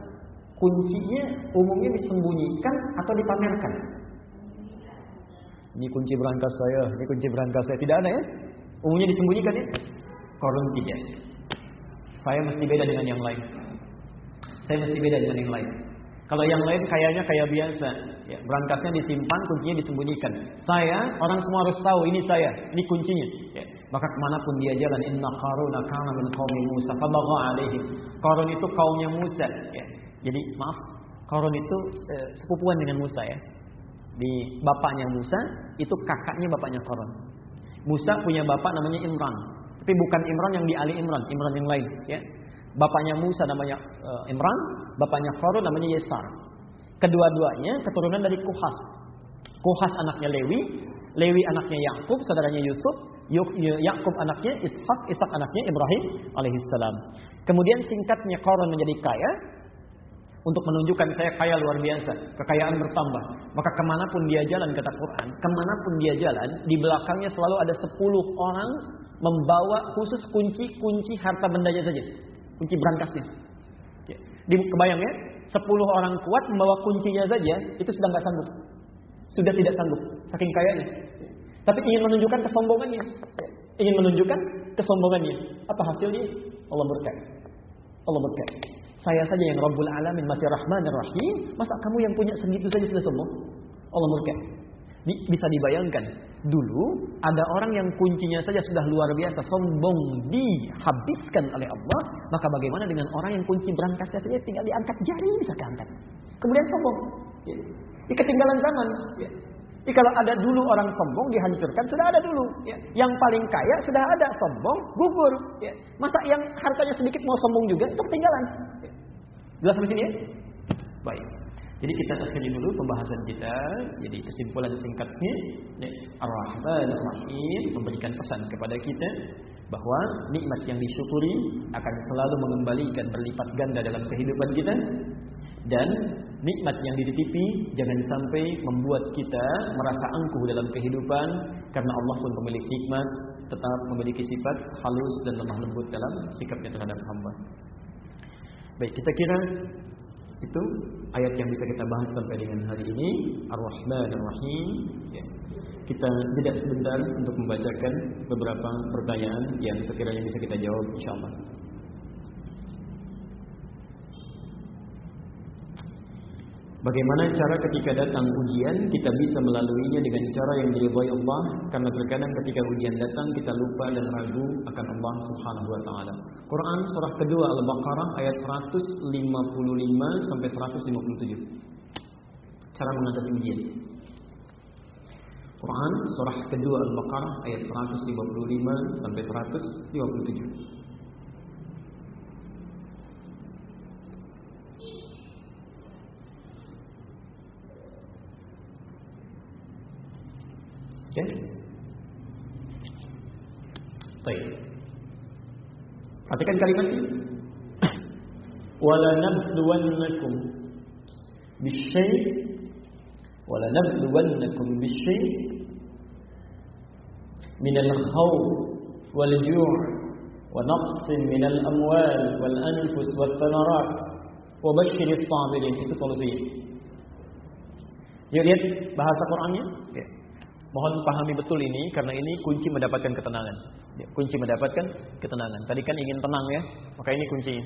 kuncinya umumnya disembunyikan atau dipamerkan. Ini kunci berangkas saya, ini kunci berangkas saya. Tidak ada ya? Umumnya disembunyikan ya? Korun tidak. Saya mesti beda dengan yang lain. Saya mesti beda dengan yang lain. Kalau yang lain kayaknya kayak biasa, ya, berangkasnya disimpan, kuncinya disembunyikan. Saya, orang semua harus tahu ini saya, ini kuncinya. Ya. Maka ke mana pun dia jalan, Inna Qaruna kana min qaumi Musa, fabagha alaihim. Qarun itu kaumnya Musa. Ya. Jadi maaf, Korun itu eh, sepupuan dengan Musa ya. Di bapaknya Musa itu kakaknya bapaknya Korun. Musa punya bapak namanya Imran, tapi bukan Imran yang di Ali Imran, Imran yang lain ya. Bapaknya Musa namanya uh, Imran, bapaknya Korun namanya Yesar. Kedua-duanya keturunan dari Kuhas. Kuhas anaknya Lewi, Lewi anaknya Yakub, saudaranya Yusuf, Yakub anaknya Ishak, Ishak anaknya Ibrahim alaihissalam. Kemudian singkatnya Korun menjadi kaya, untuk menunjukkan saya kaya luar biasa, kekayaan bertambah. Maka ke mana pun dia jalan kata Quran, ke mana pun dia jalan, di belakangnya selalu ada 10 orang membawa khusus kunci-kunci harta bendanya saja, kunci berangkasnya. Ya. Di, kebayang ya, 10 orang kuat membawa kuncinya saja, itu sudah nggak sanggup, sudah tidak sanggup, saking kayanya. Tapi ingin menunjukkan kesombongannya, ingin menunjukkan kesombongannya. Apa hasilnya? Allah berkata, Allah berkata saya saja yang Rabbul Alamin masih Rahman dan Rahim. Masa kamu yang punya segitu saja sudah sombong? Allah murka. Bisa dibayangkan. Dulu ada orang yang kuncinya saja sudah luar biasa. Sombong dihabiskan oleh Allah. Maka bagaimana dengan orang yang kunci berangkasnya saja tinggal diangkat jari bisa keangkat. Kemudian sombong. Ya. Di ketinggalan zaman. Ya. Jadi kalau ada dulu orang sombong dihancurkan sudah ada dulu. Ya. Yang paling kaya sudah ada sombong gugur. Ya. Masa yang hartanya sedikit mau sombong juga itu ketinggalan. Jelas sampai sini ya? Baik. Jadi kita akhiri dulu pembahasan kita. Jadi kesimpulan singkatnya, ya, Ar-Rahman Ar-Rahim memberikan pesan kepada kita bahwa nikmat yang disyukuri akan selalu mengembalikan berlipat ganda dalam kehidupan kita dan nikmat yang dititipi jangan sampai membuat kita merasa angkuh dalam kehidupan karena Allah pun pemilik nikmat tetap memiliki sifat halus dan lemah lembut dalam sikapnya terhadap hamba. Baik, kita kira itu ayat yang bisa kita bahas sampai dengan hari ini Ar-Rahman Ar-Rahim ya. Kita tidak sebentar untuk membacakan beberapa pertanyaan yang sekiranya bisa kita jawab insyaallah. Bagaimana cara ketika datang ujian kita bisa melaluinya dengan cara yang diridhai Allah karena terkadang ketika ujian datang kita lupa dan ragu akan Allah Subhanahu wa taala. Quran surah kedua Al-Baqarah ayat 155 sampai 157. Cara menghadapi ujian. Quran surah kedua Al-Baqarah ayat 155 sampai 157. Ya. Baik. Perhatikan kalimat ini. Wala nabluwannakum bisyai' wala nabluwannakum bisyai' min al-khawf wal ju' wa naqsin min al-amwal wal anfus wal thamarat wa bashshir as-sabirin itu solusinya. Yuk lihat bahasa Qur'annya. Ya. Mohon pahami betul ini karena ini kunci mendapatkan ketenangan. Ya, kunci mendapatkan ketenangan. Tadi kan ingin tenang ya, maka ini kuncinya.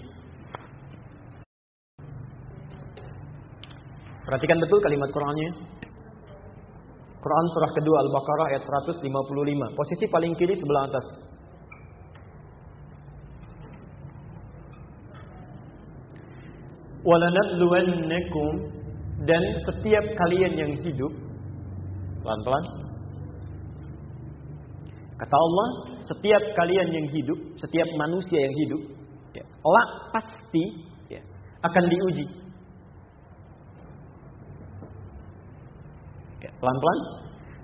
Perhatikan betul kalimat Qur'annya. Quran surah kedua Al-Baqarah ayat 155. Posisi paling kiri sebelah atas. Walanabluwannakum dan setiap kalian yang hidup pelan-pelan Kata Allah, setiap kalian yang hidup, setiap manusia yang hidup, ya, Allah pasti ya, akan diuji. Ya, pelan-pelan,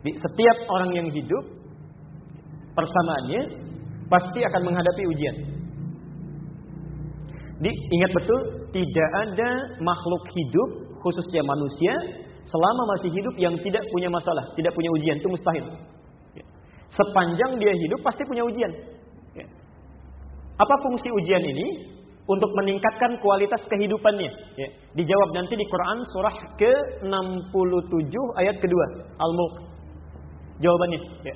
di setiap orang yang hidup, persamaannya pasti akan menghadapi ujian. Di, ingat betul, tidak ada makhluk hidup, khususnya manusia, selama masih hidup yang tidak punya masalah, tidak punya ujian, itu mustahil. Sepanjang dia hidup pasti punya ujian. Ya. Apa fungsi ujian ini? Untuk meningkatkan kualitas kehidupannya. Ya. Dijawab nanti di Quran surah ke-67 ayat kedua. Al-Mulk. Jawabannya. Ya.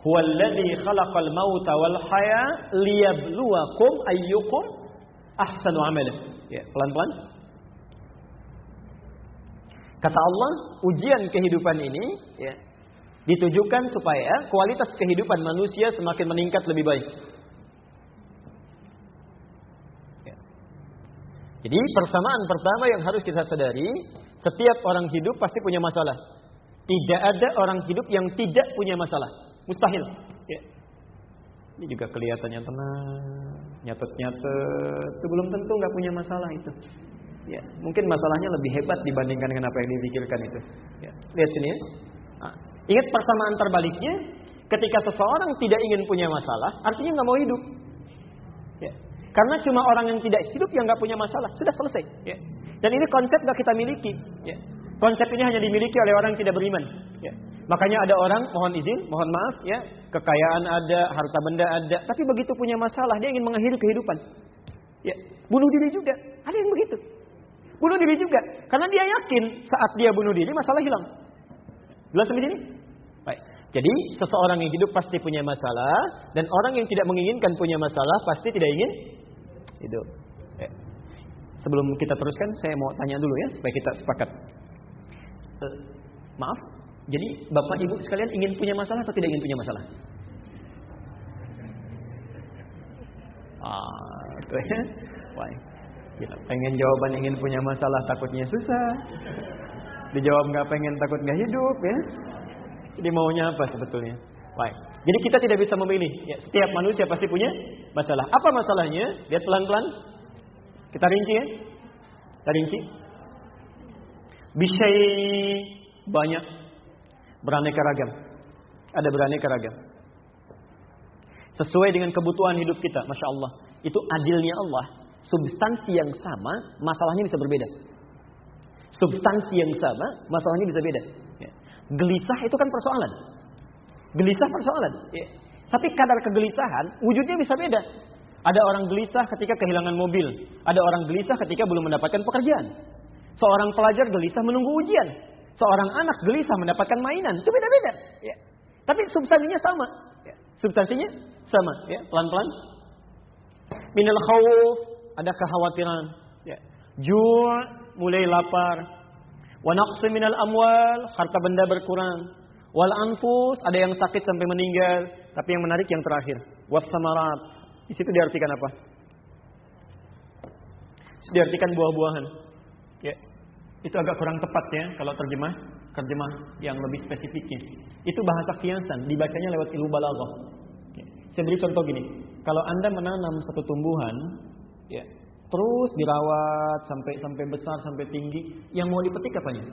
Huwallazi khalaqal mauta wal haya liyabluwakum ayyukum ahsanu amala. Ya, pelan-pelan. Kata Allah, ujian kehidupan ini ya, Ditujukan supaya kualitas kehidupan manusia semakin meningkat lebih baik. Ya. Jadi persamaan pertama yang harus kita sadari, setiap orang hidup pasti punya masalah. Tidak ada orang hidup yang tidak punya masalah. Mustahil. Ya. Ini juga kelihatannya tenang, nyatet-nyatet. Itu belum tentu nggak punya masalah itu. Ya, mungkin masalahnya lebih hebat dibandingkan dengan apa yang dipikirkan itu. Ya. Lihat sini ya. Nah, Ingat persamaan terbaliknya, ketika seseorang tidak ingin punya masalah, artinya nggak mau hidup. Ya. Karena cuma orang yang tidak hidup yang nggak punya masalah, sudah selesai. Ya. Dan ini konsep nggak kita miliki. Ya. Konsep ini hanya dimiliki oleh orang yang tidak beriman. Ya. Makanya ada orang, mohon izin, mohon maaf, ya, kekayaan ada, harta benda ada, tapi begitu punya masalah dia ingin mengakhiri kehidupan. Ya. Bunuh diri juga, ada yang begitu. Bunuh diri juga, karena dia yakin saat dia bunuh diri masalah hilang. Jelas sampai sini? Jadi seseorang yang hidup pasti punya masalah dan orang yang tidak menginginkan punya masalah pasti tidak ingin hidup. Ya. Sebelum kita teruskan, saya mau tanya dulu ya supaya kita sepakat. Uh, maaf, jadi bapak ibu sekalian ingin punya masalah atau tidak ingin punya masalah? Ah, tuh ya. Pengen jawaban ingin punya masalah takutnya susah. Dijawab nggak pengen takut nggak hidup ya. Jadi maunya apa sebetulnya? Baik. Jadi kita tidak bisa memilih. Ya, setiap manusia pasti punya masalah. Apa masalahnya? Lihat pelan-pelan. Kita rinci ya. Kita rinci. Bisa banyak. Beraneka ragam. Ada beraneka ragam. Sesuai dengan kebutuhan hidup kita. Masya Allah. Itu adilnya Allah. Substansi yang sama, masalahnya bisa berbeda. Substansi yang sama, masalahnya bisa beda. Gelisah itu kan persoalan. Gelisah persoalan. Ya. Tapi kadar kegelisahan wujudnya bisa beda. Ada orang gelisah ketika kehilangan mobil. Ada orang gelisah ketika belum mendapatkan pekerjaan. Seorang pelajar gelisah menunggu ujian. Seorang anak gelisah mendapatkan mainan. Itu beda-beda. Ya. Tapi substansinya sama. Ya. Substansinya sama. Ya. Pelan-pelan. Minal khawf. Ada kekhawatiran. Ya. Ju' mulai lapar Wa naqsi minal amwal, harta benda berkurang. Wal anfus, ada yang sakit sampai meninggal. Tapi yang menarik yang terakhir. Was samarat. Di situ diartikan apa? Diartikan buah-buahan. Ya. Itu agak kurang tepat ya kalau terjemah terjemah yang lebih spesifiknya. Itu bahasa kiasan, dibacanya lewat ilmu balaghah. Ya. Saya beri contoh gini. Kalau Anda menanam satu tumbuhan, ya, terus dirawat sampai sampai besar sampai tinggi, yang mau dipetik apanya?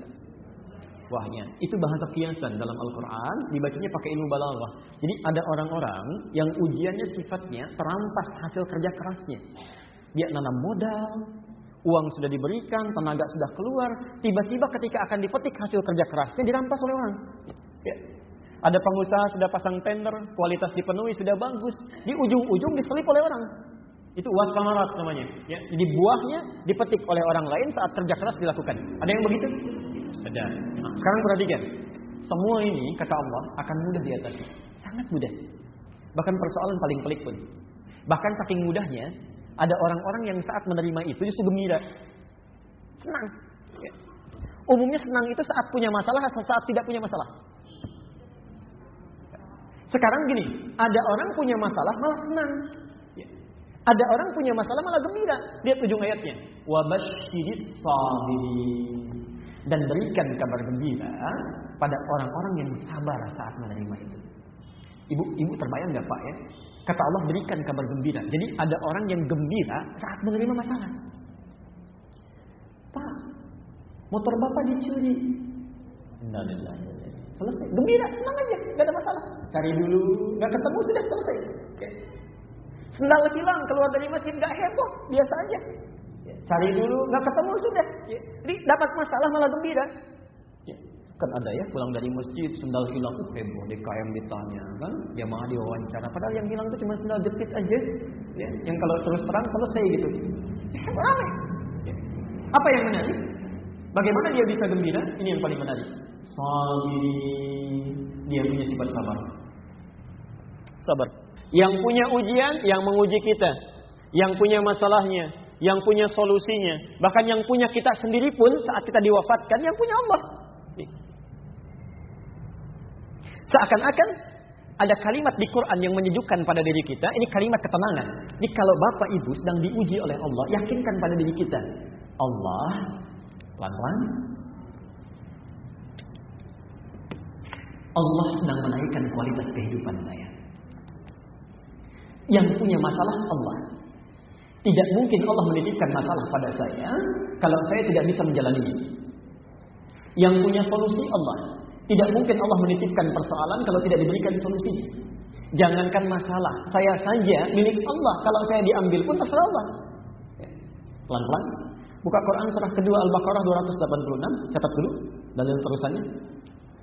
Wahnya. Itu bahasa kiasan dalam Al-Quran, dibacanya pakai ilmu balaghah. Jadi ada orang-orang yang ujiannya sifatnya terampas hasil kerja kerasnya. Dia nanam modal, uang sudah diberikan, tenaga sudah keluar, tiba-tiba ketika akan dipetik hasil kerja kerasnya dirampas oleh orang. Ya. Ada pengusaha sudah pasang tender, kualitas dipenuhi sudah bagus, di ujung-ujung diselip oleh orang. Itu wasamarat namanya. Ya. Jadi buahnya dipetik oleh orang lain saat kerja keras dilakukan. Ada yang begitu? Ada. Nah, sekarang perhatikan. Semua ini kata Allah akan mudah diatasi. Sangat mudah. Bahkan persoalan paling pelik pun. Bahkan saking mudahnya, ada orang-orang yang saat menerima itu justru gembira. Senang. Ya. Umumnya senang itu saat punya masalah atau saat tidak punya masalah. Sekarang gini, ada orang punya masalah malah senang. Ada orang punya masalah malah gembira. Lihat ujung ayatnya. Wabashiris sabirin. Dan berikan kabar gembira pada orang-orang yang sabar saat menerima itu. Ibu, ibu terbayang nggak Pak ya? Kata Allah berikan kabar gembira. Jadi ada orang yang gembira saat menerima masalah. Pak, motor bapak dicuri. Selesai. Gembira, senang aja, gak ada masalah. Cari dulu, gak ketemu sudah selesai. Ya. Sendal hilang keluar dari masjid gak heboh, biasa aja. Ya. Cari dulu, gak ketemu sudah. Ya. Jadi dapat masalah malah gembira. Kan ada ya pulang dari masjid sendal hilang uh, heboh DKM ditanya kan jamaah diwawancara padahal yang hilang itu cuma sendal jepit aja ya yang kalau terus terang selesai gitu ya, ramai ya. apa yang menarik bagaimana dia bisa gembira ini yang paling menarik Sabi dia punya sifat sabar sabar yang punya ujian yang menguji kita yang punya masalahnya yang punya solusinya bahkan yang punya kita sendiri pun saat kita diwafatkan yang punya Allah Seakan-akan ada kalimat di Quran yang menyejukkan pada diri kita. Ini kalimat ketenangan. Ini kalau bapak ibu sedang diuji oleh Allah, yakinkan pada diri kita. Allah, pelan-pelan. Allah sedang menaikkan kualitas kehidupan saya. Yang punya masalah Allah. Tidak mungkin Allah menitipkan masalah pada saya kalau saya tidak bisa menjalani. Yang punya solusi Allah. Tidak mungkin Allah menitipkan persoalan kalau tidak diberikan solusi. Jangankan masalah, saya saja milik Allah. Kalau saya diambil pun terserah Allah. Pelan-pelan. Buka Quran surah kedua Al-Baqarah 286. Catat dulu dalil terusannya.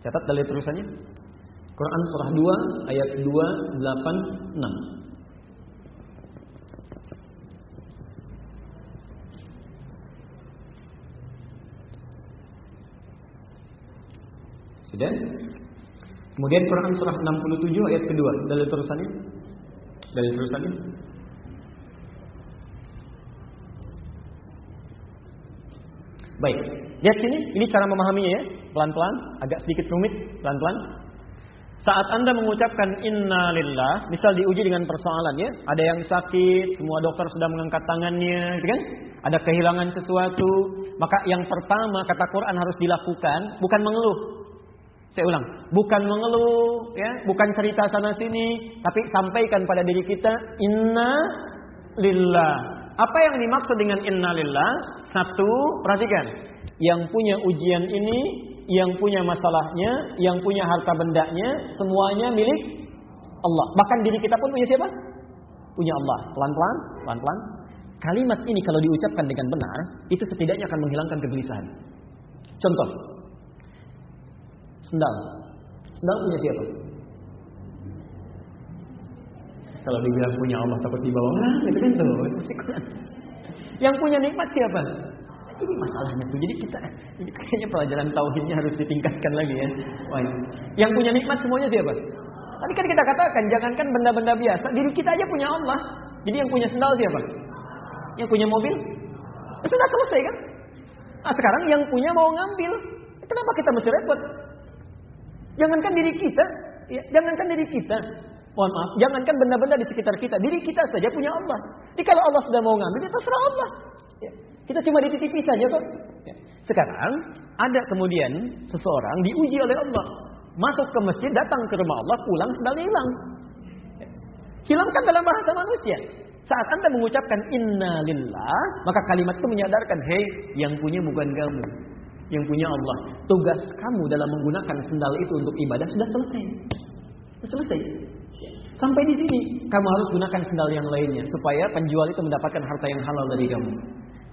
Catat dalil terusannya. Quran surah 2 ayat 286. Sudah? Kemudian Quran surah 67 ayat kedua dalil terusannya. Dalil terusannya. Baik, lihat sini, ini cara memahaminya ya, pelan-pelan, agak sedikit rumit, pelan-pelan. Saat Anda mengucapkan inna lillah, misal diuji dengan persoalan ya, ada yang sakit, semua dokter sudah mengangkat tangannya, gitu kan? Ada kehilangan sesuatu, maka yang pertama kata Quran harus dilakukan bukan mengeluh, saya ulang, bukan mengeluh, ya, bukan cerita sana sini, tapi sampaikan pada diri kita inna lillah. Apa yang dimaksud dengan inna lillah? Satu, perhatikan. Yang punya ujian ini, yang punya masalahnya, yang punya harta bendanya, semuanya milik Allah. Bahkan diri kita pun punya siapa? Punya Allah. Pelan-pelan, pelan-pelan. Kalimat ini kalau diucapkan dengan benar, itu setidaknya akan menghilangkan kegelisahan. Contoh, Sendal. Sendal punya siapa? Kalau dibilang punya Allah takut dibawa orang, itu kan tuh. Yang punya nikmat siapa? Ini masalahnya tuh. Jadi kita, ini kayaknya pelajaran tauhidnya harus ditingkatkan lagi ya. Wah, yang punya nikmat semuanya siapa? Tadi kan kita katakan, jangankan benda-benda biasa, diri kita aja punya Allah. Jadi yang punya sendal siapa? Yang punya mobil? Ya sudah selesai kan? Nah sekarang yang punya mau ngambil, Kenapa kita mesti repot? Jangankan diri kita, ya, jangankan diri kita. Mohon maaf, jangankan benda-benda di sekitar kita, diri kita saja punya Allah. Jadi kalau Allah sudah mau ngambil, itu terserah Allah. Ya, kita cuma dititipi saja kok. Ya. Sekarang ada kemudian seseorang diuji oleh Allah, masuk ke masjid, datang ke rumah Allah, pulang sendalnya hilang. Ya. Hilangkan dalam bahasa manusia. Saat Anda mengucapkan inna lillah, maka kalimat itu menyadarkan, hei, yang punya bukan kamu. Yang punya Allah. Tugas kamu dalam menggunakan sendal itu untuk ibadah sudah selesai. Sudah selesai. Sampai di sini, kamu harus gunakan sendal yang lainnya. Supaya penjual itu mendapatkan harta yang halal dari kamu.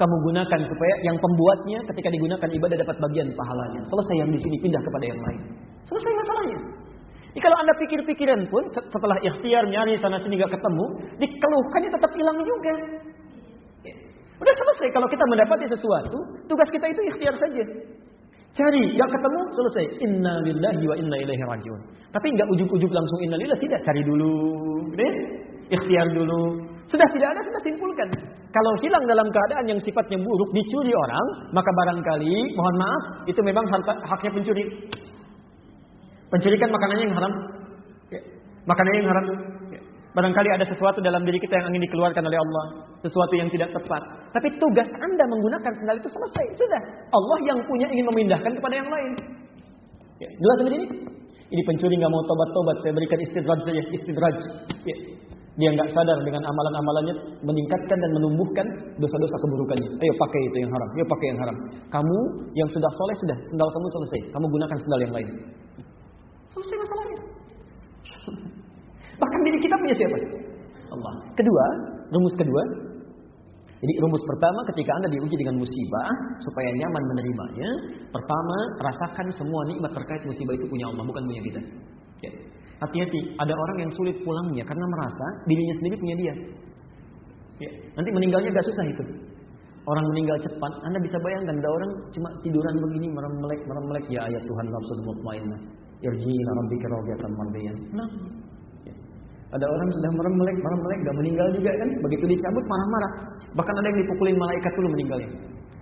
Kamu gunakan supaya yang pembuatnya ketika digunakan ibadah dapat bagian pahalanya. Selesai yang di sini, pindah kepada yang lain. Selesai masalahnya. Jadi kalau anda pikir-pikiran pun setelah ikhtiar nyari sana sini gak ketemu, dikeluhkannya tetap hilang juga. Udah selesai kalau kita mendapati sesuatu, tugas kita itu ikhtiar saja. Cari, gak ketemu, selesai. Inna lillahi wa inna ilaihi rajiun. Tapi nggak ujuk-ujuk langsung inna lillahi, tidak. Cari dulu, deh. Ikhtiar dulu. Sudah tidak ada, sudah simpulkan. Kalau hilang dalam keadaan yang sifatnya buruk, dicuri orang, maka barangkali, mohon maaf, itu memang haknya pencuri. Pencuri kan makanannya yang haram. Ya. Makanannya yang haram. Barangkali ada sesuatu dalam diri kita yang ingin dikeluarkan oleh Allah. Sesuatu yang tidak tepat. Tapi tugas Anda menggunakan sendal itu selesai. Sudah. Allah yang punya ingin memindahkan kepada yang lain. Ya. Jelas ini? Ini pencuri nggak mau tobat-tobat. Saya berikan istidraj saja. Istidraj. Ya. Dia nggak sadar dengan amalan-amalannya meningkatkan dan menumbuhkan dosa-dosa keburukannya. Ayo pakai itu yang haram. Ayo pakai yang haram. Kamu yang sudah soleh sudah. Sendal kamu selesai. Kamu gunakan sendal yang lain. Selesai masalahnya. Bahkan diri kita punya siapa? Allah. Kedua, rumus kedua. Jadi rumus pertama ketika Anda diuji dengan musibah supaya nyaman menerimanya, pertama rasakan semua nikmat terkait musibah itu punya Allah, bukan punya kita. Ya. Hati-hati, ada orang yang sulit pulangnya karena merasa dirinya sendiri punya dia. Ya. Nanti meninggalnya gak susah itu. Orang meninggal cepat, Anda bisa bayangkan ada orang cuma tiduran begini merem melek merem melek ya ayat Tuhan nafsu mutmainnah. Irji'ina rabbika radiyatan mardiyan. Nah. Ada orang sudah merem melek merem melek gak meninggal juga kan? Begitu dicabut marah-marah. Bahkan ada yang dipukulin malaikat dulu meninggalnya.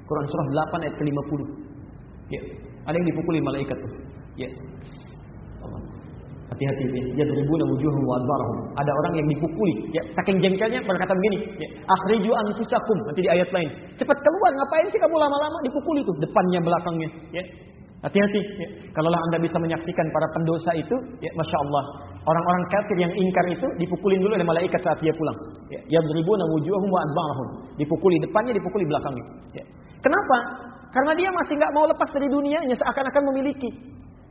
Quran surah 8 ayat ke-50. Ya. Ada yang dipukulin malaikat tuh. Ya. Hati-hati ya yadribuna wujuhum wa adbarahum. Ada orang yang dipukuli, ya saking jengkelnya berkata begini, ya akhriju anfusakum nanti di ayat lain. Cepat keluar, ngapain sih kamu lama-lama dipukuli tuh depannya belakangnya, ya. Hati-hati, ya. Kalaulah Anda bisa menyaksikan para pendosa itu, ya Masya Allah. Orang-orang kafir yang ingkar itu dipukulin dulu oleh malaikat saat dia pulang. Ya, yadribuna wujuhum wa adbarahum. Dipukuli depannya, dipukuli belakangnya. Ya. Kenapa? Karena dia masih nggak mau lepas dari dunianya, seakan-akan memiliki.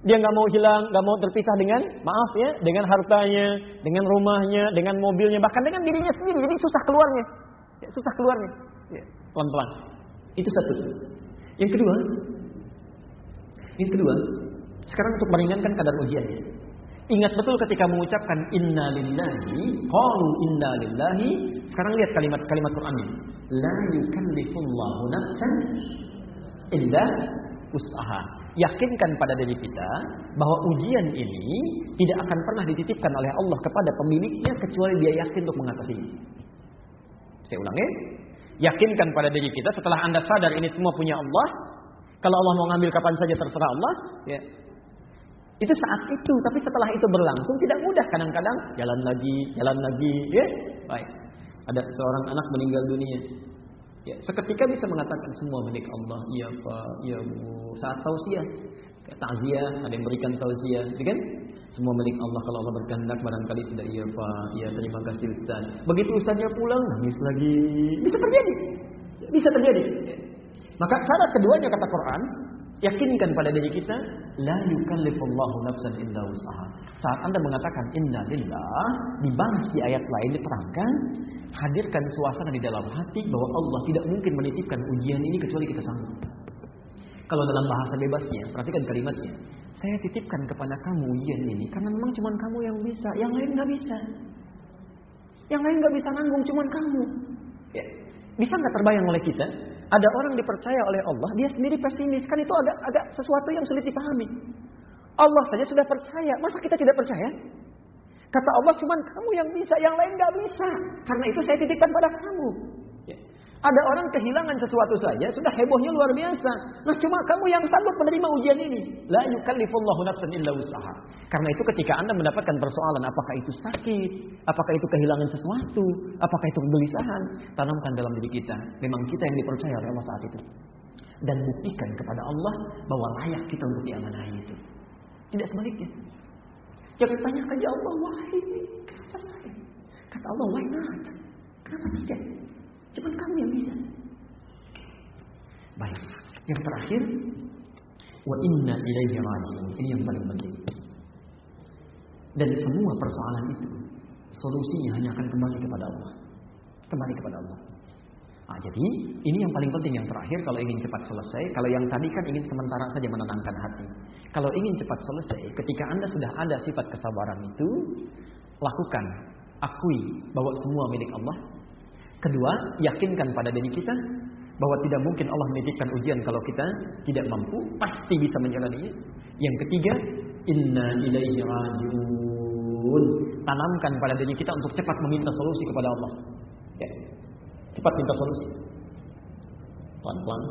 Dia nggak mau hilang, nggak mau terpisah dengan maaf ya, dengan hartanya, dengan rumahnya, dengan mobilnya, bahkan dengan dirinya sendiri. Jadi susah keluarnya, ya, susah keluarnya. Ya, pelan-pelan. Itu satu. Yang kedua, yang kedua, sekarang untuk meringankan kadar ujiannya. Ingat betul ketika mengucapkan inna lillahi, qalu inna lillahi. Sekarang lihat kalimat-kalimat Qur'annya. La yukallifullahu nafsan illa usaha. Yakinkan pada diri kita bahwa ujian ini tidak akan pernah dititipkan oleh Allah kepada pemiliknya kecuali dia yakin untuk mengatasinya. Saya ulangi. Yakinkan pada diri kita setelah Anda sadar ini semua punya Allah. Kalau Allah mau ngambil kapan saja terserah Allah. Ya. Itu saat itu. Tapi setelah itu berlangsung tidak mudah. Kadang-kadang jalan lagi, jalan lagi. Ya. Baik. Ada seorang anak meninggal dunia. Ya, seketika bisa mengatakan semua milik Allah. Iya Pak, iya Bu. Saat tausiah, takziah, ada yang berikan tausiah, gitu kan? Semua milik Allah kalau Allah berkehendak barangkali sudah iya Pak, iya terima kasih Ustaz. Begitu Ustaznya pulang nangis lagi. Bisa terjadi. Bisa terjadi. Maka syarat keduanya kata Quran, yakinkan pada diri kita la yukallifullahu nafsan illa usaha. Saat Anda mengatakan inna lillah, dibahas di ayat lain diterangkan, hadirkan suasana di dalam hati bahwa Allah tidak mungkin menitipkan ujian ini kecuali kita sanggup. Kalau dalam bahasa bebasnya, perhatikan kalimatnya. Saya titipkan kepada kamu ujian ini karena memang cuma kamu yang bisa, yang lain nggak bisa. Yang lain nggak bisa nanggung, cuma kamu. Ya. Bisa nggak terbayang oleh kita? Ada orang dipercaya oleh Allah, dia sendiri pesimis. Kan itu agak agak sesuatu yang sulit dipahami. Allah saja sudah percaya, masa kita tidak percaya? Kata Allah cuma kamu yang bisa, yang lain nggak bisa. Karena itu saya titipkan pada kamu. Ya. Ada orang kehilangan sesuatu saja sudah hebohnya luar biasa. Nah cuma kamu yang sanggup menerima ujian ini. La yukallifullahu nafsan illa usaha. Karena itu ketika Anda mendapatkan persoalan apakah itu sakit, apakah itu kehilangan sesuatu, apakah itu kegelisahan, tanamkan dalam diri kita. Memang kita yang dipercaya oleh Allah saat itu. Dan buktikan kepada Allah bahwa layak kita untuk diamanahi itu. Tidak sebaliknya. Jangan tanya ke Allah, wahai? Kata Allah, why not? Kenapa tidak? Cuma kamu yang bisa. Baik. Yang terakhir, wa inna ilaihi raji'un. Ini yang paling penting. Dan semua persoalan itu solusinya hanya akan kembali kepada Allah. Kembali kepada Allah. Nah, jadi ini yang paling penting yang terakhir kalau ingin cepat selesai. Kalau yang tadi kan ingin sementara saja menenangkan hati. Kalau ingin cepat selesai, ketika Anda sudah ada sifat kesabaran itu, lakukan, akui bahwa semua milik Allah. Kedua, yakinkan pada diri kita bahwa tidak mungkin Allah menitipkan ujian kalau kita tidak mampu, pasti bisa menjalaninya. Yang ketiga, inna ilaihi rajiun. Tanamkan pada diri kita untuk cepat meminta solusi kepada Allah. Ya. Cepat minta solusi. Pelan-pelan.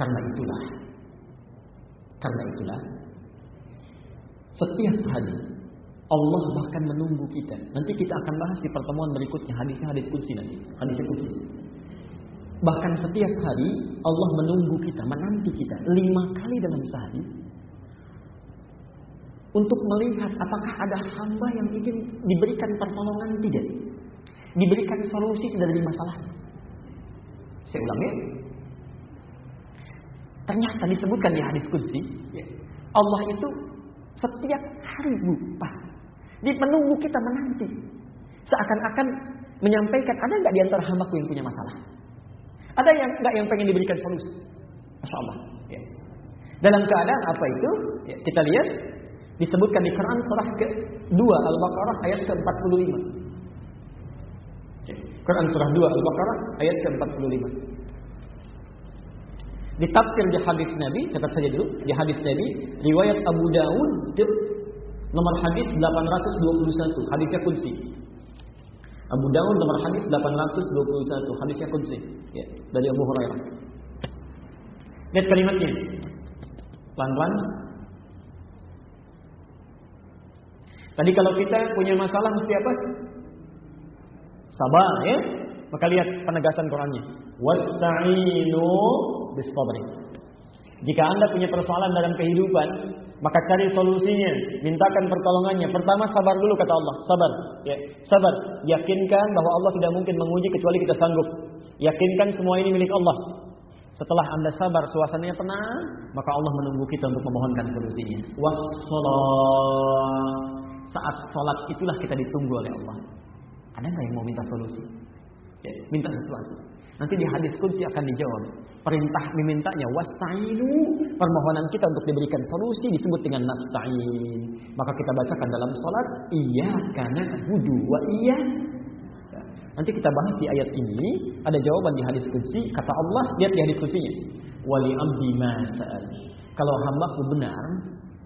Karena itulah. Karena itulah. Setiap hari Allah bahkan menunggu kita. Nanti kita akan bahas di pertemuan berikutnya hadisnya hadis kunci nanti. Hadis kunci. Bahkan setiap hari Allah menunggu kita, menanti kita lima kali dalam sehari untuk melihat apakah ada hamba yang ingin diberikan pertolongan tidak, diberikan solusi dari masalah. Saya ulang ya. Ternyata disebutkan di hadis kunci, ya, Allah itu setiap hari lupa. Dia menunggu kita menanti. Seakan-akan menyampaikan, ada nggak di antara hambaku yang punya masalah? Ada yang nggak yang pengen diberikan solusi? Masya Allah. Ya. Dalam keadaan apa itu? Ya, kita lihat disebutkan di Quran surah ke-2 Al-Baqarah ayat ke-45. Ya. Quran surah 2 Al-Baqarah ayat ke-45. Ditafsir di hadis Nabi, catat saja dulu, di hadis Nabi, riwayat Abu Dawud nomor hadis 821, hadisnya kunci. Abu Dawud nomor hadis 821, hadisnya kunci. Ya, dari Abu Hurairah. Lihat kalimatnya. Pelan-pelan. Tadi kalau kita punya masalah mesti apa? Sabar ya. Maka lihat penegasan Qurannya. Wasta'inu bisabri. Jika Anda punya persoalan dalam kehidupan, maka cari solusinya, mintakan pertolongannya. Pertama sabar dulu kata Allah, sabar. Ya, sabar. Yakinkan bahwa Allah tidak mungkin menguji kecuali kita sanggup. Yakinkan semua ini milik Allah. Setelah Anda sabar, suasananya tenang, maka Allah menunggu kita untuk memohonkan solusinya. Wassalam. Saat sholat itulah kita ditunggu oleh Allah. Ada nggak yang mau minta solusi? Ya, minta sesuatu. Nanti di hadis kunci akan dijawab. Perintah memintanya wasta'inu. Permohonan kita untuk diberikan solusi disebut dengan nasta'in. Maka kita bacakan dalam. Iya karena wudu wa iya. Nanti kita bahas di ayat ini. Ada jawaban di hadis kunci. Kata Allah, lihat di hadis kuncinya. Wali abdi masal. Kalau hambaku benar,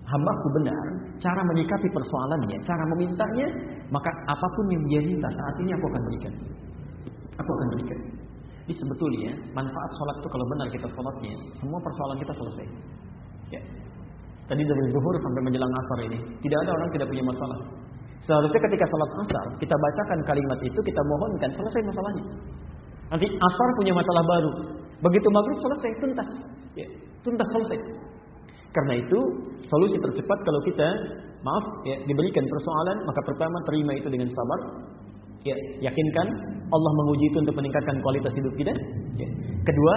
hambaku benar, cara menyikapi persoalannya, cara memintanya, maka apa pun yang dia minta saat ini aku akan berikan. Aku akan berikan. Jadi sebetulnya manfaat sholat itu kalau benar kita sholatnya, semua persoalan kita selesai. Ya. Tadi dari zuhur sampai menjelang asar ini, tidak ada orang tidak punya masalah. Seharusnya ketika sholat asar, kita bacakan kalimat itu, kita mohonkan, selesai masalahnya. Nanti asar punya masalah baru. Begitu maghrib selesai, tuntas. Ya, tuntas selesai. Karena itu, solusi tercepat kalau kita, maaf, ya, diberikan persoalan, maka pertama terima itu dengan sabar. Ya, yakinkan Allah menguji itu untuk meningkatkan kualitas hidup kita. Ya. Kedua,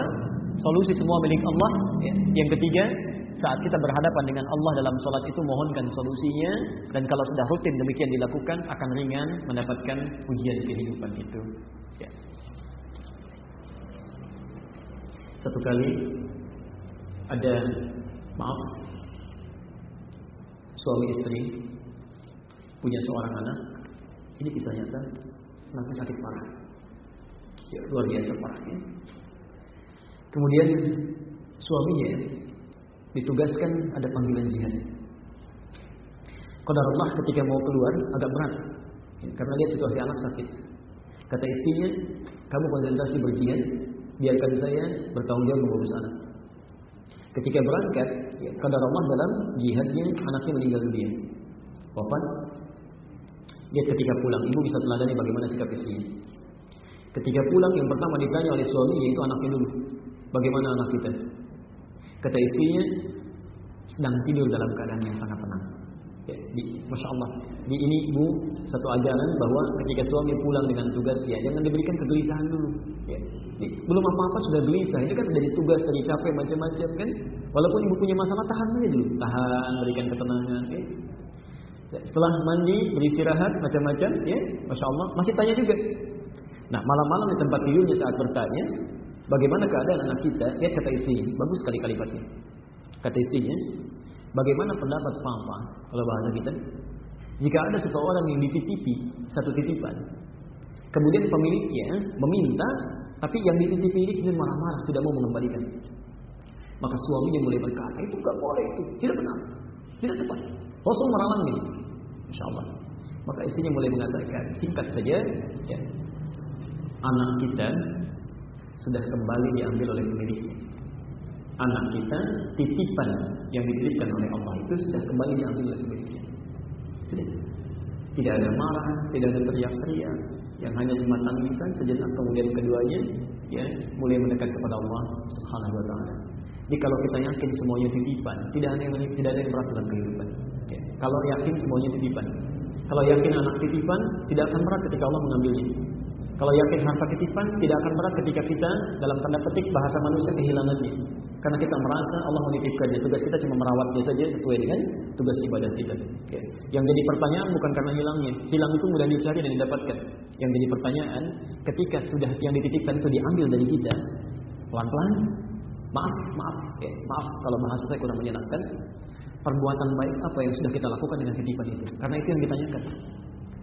solusi semua milik Allah. Ya. Yang ketiga, saat kita berhadapan dengan Allah dalam sholat itu mohonkan solusinya dan kalau sudah rutin demikian dilakukan akan ringan mendapatkan ujian kehidupan itu. Ya. Satu kali ada maaf suami istri punya seorang anak ini kisah nyata anaknya sakit parah ya, luar biasa parahnya kemudian suaminya ditugaskan ada panggilan jihad Qadar Allah ketika mau keluar agak berat ya, karena dia situasi anak sakit Kata istrinya, kamu konsentrasi berjihad, biarkan saya bertanggung jawab mengurus anak. Ketika berangkat, ya, kadar dalam jihadnya anaknya meninggal dunia. Wafat. Dia ketika pulang, ibu bisa teladani bagaimana sikap istrinya. Ketika pulang yang pertama ditanya oleh suami yaitu anaknya dulu. Bagaimana anak kita? Kata istrinya sedang tidur dalam keadaan yang sangat tenang. Ya, di, Masya Allah. Di ini ibu satu ajaran bahwa ketika suami pulang dengan tugas ya jangan diberikan kegelisahan dulu. Ya, di, belum apa-apa sudah gelisah. Ini kan dari tugas dari capek macam-macam kan. Walaupun ibu punya masalah tahan dulu. Tahan, berikan ketenangan. Ya, setelah mandi beristirahat macam-macam ya, Masya Allah masih tanya juga. Nah malam-malam di tempat tidurnya saat bertanya bagaimana keadaan anak kita, ya kata istri, bagus sekali kalimatnya. Kata istrinya, bagaimana pendapat papa kalau bahasa kita? Jika ada seseorang yang dititipi satu titipan, kemudian pemiliknya meminta, tapi yang dititipi ini kemudian marah-marah tidak mau mengembalikan. Maka suaminya mulai berkata, itu gak boleh itu, tidak benar, tidak tepat. Rasul ini. Insya Allah. Maka istrinya mulai mengatakan, singkat saja, ya, anak kita sudah kembali diambil oleh pemiliknya. Anak kita titipan yang dititipkan oleh Allah itu sudah kembali diambil oleh pemiliknya. Sudah. Tidak ada marah, tidak ada teriak-teriak, yang hanya cuma tangisan sejenak kemudian keduanya ya mulai mendekat kepada Allah Subhanahu wa taala. Jadi kalau kita yakin semuanya titipan, tidak ada yang tidak ada yang berat dalam kehidupan. Kalau yakin semuanya titipan, kalau yakin anak titipan, tidak akan berat ketika Allah mengambilnya. Kalau yakin harta titipan, tidak akan berat ketika kita dalam tanda petik bahasa manusia kehilangannya. Karena kita merasa Allah menitipkannya. Tugas kita cuma merawatnya saja sesuai dengan tugas ibadah kita. Ya. Yang jadi pertanyaan bukan karena hilangnya. Hilang itu mudah dicari dan didapatkan. Yang jadi pertanyaan, ketika sudah yang dititipkan itu diambil dari kita, pelan-pelan, maaf, maaf, ya, maaf kalau bahasa saya kurang menyenangkan. Perbuatan baik apa yang sudah kita lakukan dengan titipan itu? Karena itu yang ditanyakan.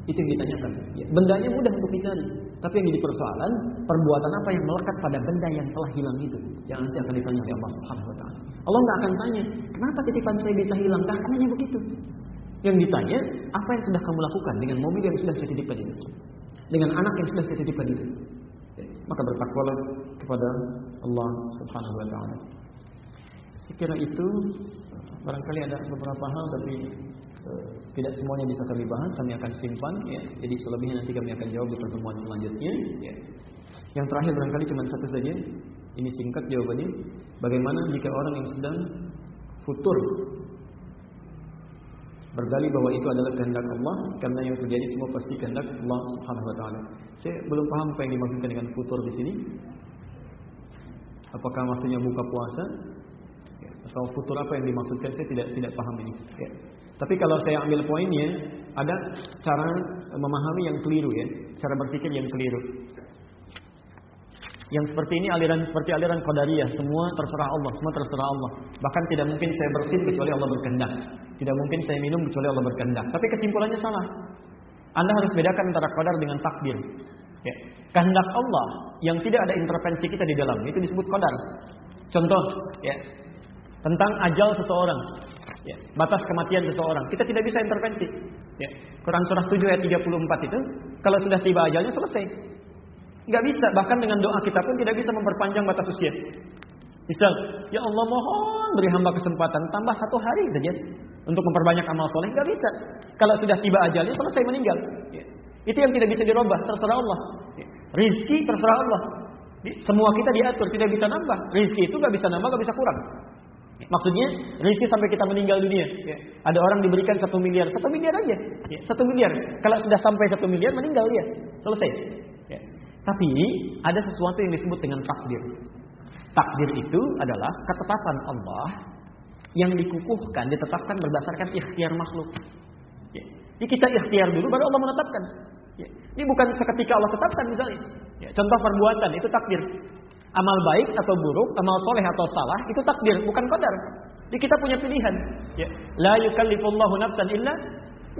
Itu yang ditanyakan. Ya, bendanya mudah untuk dicari. Tapi yang jadi persoalan, perbuatan apa yang melekat pada benda yang telah hilang itu. Yang nanti akan ditanya oleh Allah Subhanahu wa. Allah nggak akan tanya, kenapa titipan saya bisa hilang? Kan hanya begitu. Yang ditanya, apa yang sudah kamu lakukan dengan mobil yang sudah saya titipkan itu? Dengan anak yang sudah saya titipkan itu? Ya, maka bertakwalah kepada Allah Subhanahu wa taala. Kira itu barangkali ada beberapa hal tapi tidak semuanya bisa kami bahas, kami akan simpan ya. Jadi selebihnya nanti kami akan jawab di pertemuan selanjutnya ya. Yang terakhir barangkali cuma satu saja. Ini singkat jawabannya. Bagaimana jika orang yang sedang futur berdalih bahwa itu adalah kehendak Allah karena yang terjadi semua pasti kehendak Allah Subhanahu wa taala. Saya belum paham apa yang dimaksudkan dengan futur di sini. Apakah maksudnya buka puasa? Atau futur apa yang dimaksudkan saya tidak tidak paham ini. Ya. Tapi kalau saya ambil poinnya, ada cara memahami yang keliru ya, cara berpikir yang keliru. Yang seperti ini aliran seperti aliran qadariyah, semua terserah Allah, semua terserah Allah. Bahkan tidak mungkin saya bersin kecuali Allah berkehendak. Tidak mungkin saya minum kecuali Allah berkehendak. Tapi kesimpulannya salah. Anda harus bedakan antara qadar dengan takdir. Ya. Kehendak Allah yang tidak ada intervensi kita di dalam itu disebut qadar. Contoh, ya, tentang ajal seseorang. Ya, batas kematian seseorang. Kita tidak bisa intervensi. Ya. Quran surah 7 ayat 34 itu, kalau sudah tiba ajalnya selesai. Nggak bisa, bahkan dengan doa kita pun tidak bisa memperpanjang batas usia. Misal, ya Allah mohon beri hamba kesempatan tambah satu hari saja untuk memperbanyak amal soleh. Nggak bisa. Kalau sudah tiba ajalnya selesai meninggal. Ya. Itu yang tidak bisa dirubah, terserah Allah. Ya. Rizki terserah Allah. Semua kita diatur, tidak bisa nambah. Rizki itu nggak bisa nambah, nggak bisa kurang. Maksudnya rezeki sampai kita meninggal dunia. Ya. Ada orang diberikan satu miliar, satu miliar aja, ya. satu miliar. Kalau sudah sampai satu miliar meninggal dia, selesai. Ya. Tapi ada sesuatu yang disebut dengan takdir. Takdir itu adalah ketetapan Allah yang dikukuhkan, ditetapkan berdasarkan ikhtiar makhluk. Ya. Jadi kita ikhtiar dulu, baru Allah menetapkan. Ya. Ini bukan seketika Allah tetapkan misalnya. Ya. Contoh perbuatan itu takdir. Amal baik atau buruk, amal soleh atau salah, itu takdir, bukan qadar. Jadi kita punya pilihan. Ya. La yukallifullahu nafsan illa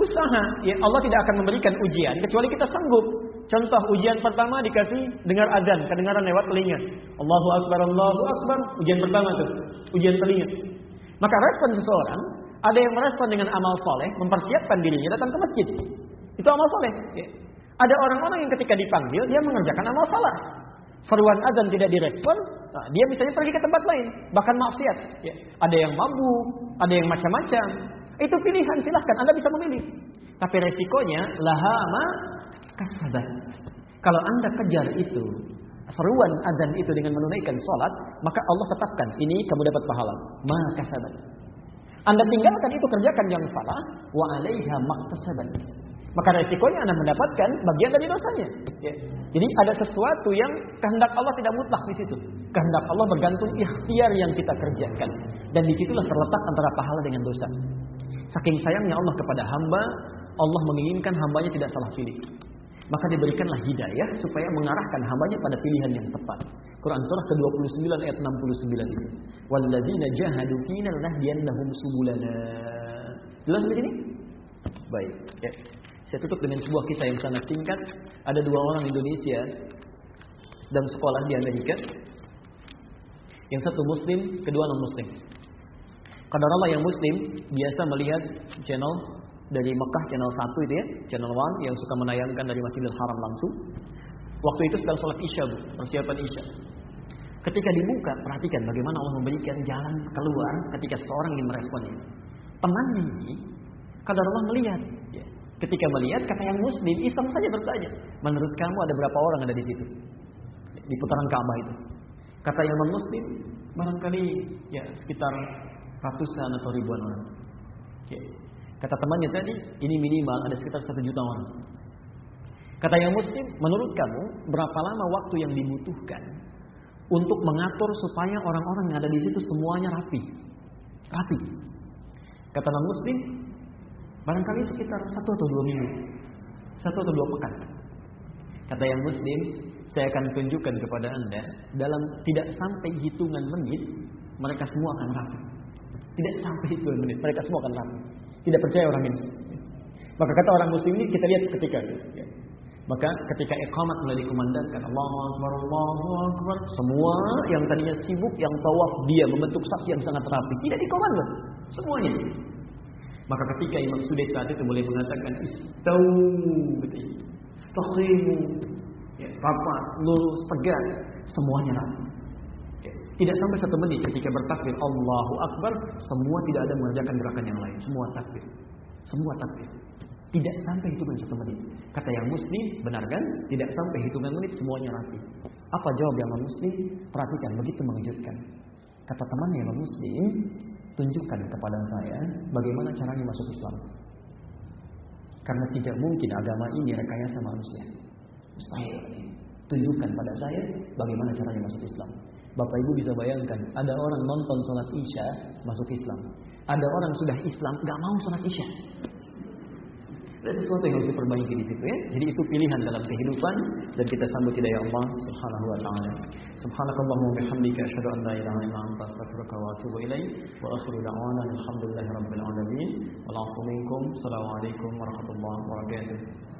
usaha. Ya, Allah tidak akan memberikan ujian kecuali kita sanggup. Contoh ujian pertama dikasih dengar azan, kedengaran lewat telinga. Allahu akbar, Allahu akbar. Ujian pertama tuh, ujian telinga. Maka respon seseorang ada yang merespon dengan amal soleh, mempersiapkan dirinya datang ke masjid. Itu amal soleh. Ya. Ada orang-orang yang ketika dipanggil dia mengerjakan amal salah. Seruan azan tidak direspon, nah, dia misalnya pergi ke tempat lain, bahkan maksiat. Ya. Ada yang mabuk, ada yang macam-macam. Itu pilihan silahkan, Anda bisa memilih. Tapi resikonya lahama kasabat. Kalau Anda kejar itu, seruan azan itu dengan menunaikan sholat, maka Allah tetapkan ini kamu dapat pahala. Ma kasabat. Anda tinggalkan itu kerjakan yang salah, wa alaiha maktasabat. Maka resikonya Anda mendapatkan bagian dari dosanya. Ya. Jadi ada sesuatu yang kehendak Allah tidak mutlak di situ. Kehendak Allah bergantung ikhtiar yang kita kerjakan. Dan di situlah terletak antara pahala dengan dosa. Saking sayangnya Allah kepada hamba, Allah menginginkan hambanya tidak salah pilih. Maka diberikanlah hidayah supaya mengarahkan hambanya pada pilihan yang tepat. Quran surah ke-29 ayat 69 itu. Walladzina jahadu fina lanahdiyannahum subulana. Jelas di sini? Baik. Ya. Saya tutup dengan sebuah kisah yang sangat singkat. Ada dua orang Indonesia dalam sekolah di Amerika. Yang satu muslim, kedua non muslim. Kadar Allah yang muslim biasa melihat channel dari Mekah channel 1 itu ya, channel 1 yang suka menayangkan dari Masjidil Haram langsung. Waktu itu sedang sholat Isya, Bu, persiapan Isya. Ketika dibuka, perhatikan bagaimana Allah memberikan jalan keluar ketika seseorang ingin meresponnya. Temannya ini, kadar Allah melihat. Ya. Ketika melihat, kata yang muslim, iseng saja bertanya. Menurut kamu ada berapa orang ada di situ? Di putaran Ka'bah itu. Kata yang muslim, barangkali ya sekitar ratusan atau ribuan orang. Ya. Kata temannya tadi, ini minimal ada sekitar satu juta orang. Kata yang muslim, menurut kamu berapa lama waktu yang dibutuhkan untuk mengatur supaya orang-orang yang ada di situ semuanya rapi? Rapi. Kata non muslim, barangkali sekitar satu atau dua minggu, satu atau dua pekan. Kata yang muslim, saya akan tunjukkan kepada anda dalam tidak sampai hitungan menit mereka semua akan rapi. Tidak sampai hitungan menit mereka semua akan rapi. Tidak percaya orang ini. Maka kata orang muslim ini kita lihat ketika. Ya. Maka ketika iqamat mulai dikumandangkan Allahu Akbar, Allahu Akbar. Semua yang tadinya sibuk, yang tawaf dia membentuk saf yang sangat rapi. Tidak dikomando. Semuanya. Maka ketika Imam Sudais saat itu boleh mengatakan istau. Istaqimu. Ya, rapat, lurus, tegak. Semuanya rapi. Ya. Tidak sampai satu menit ketika bertakbir Allahu Akbar, semua tidak ada mengerjakan gerakan yang lain. Semua takbir. Semua takbir. Tidak sampai hitungan satu menit. Kata yang muslim, benar kan? Tidak sampai hitungan menit semuanya rapi. Apa jawab yang muslim? Perhatikan, begitu mengejutkan. Kata temannya yang muslim, tunjukkan kepada saya bagaimana caranya masuk Islam. Karena tidak mungkin agama ini rekayasa manusia. Mustahil. Tunjukkan pada saya bagaimana caranya masuk Islam. Bapak Ibu bisa bayangkan, ada orang nonton sholat Isya masuk Islam. Ada orang sudah Islam nggak mau sholat Isya. Ada sesuatu yang harus diperbaiki di situ ya. Jadi itu pilihan dalam kehidupan dan kita sambut hidayah Allah Subhanahu wa taala. Subhanakallahumma wa bihamdika asyhadu an la ilaha illa anta astaghfiruka wa atubu ilaik. Wa akhiru da'wana alhamdulillahi rabbil alamin. Wa. Assalamualaikum warahmatullahi wabarakatuh.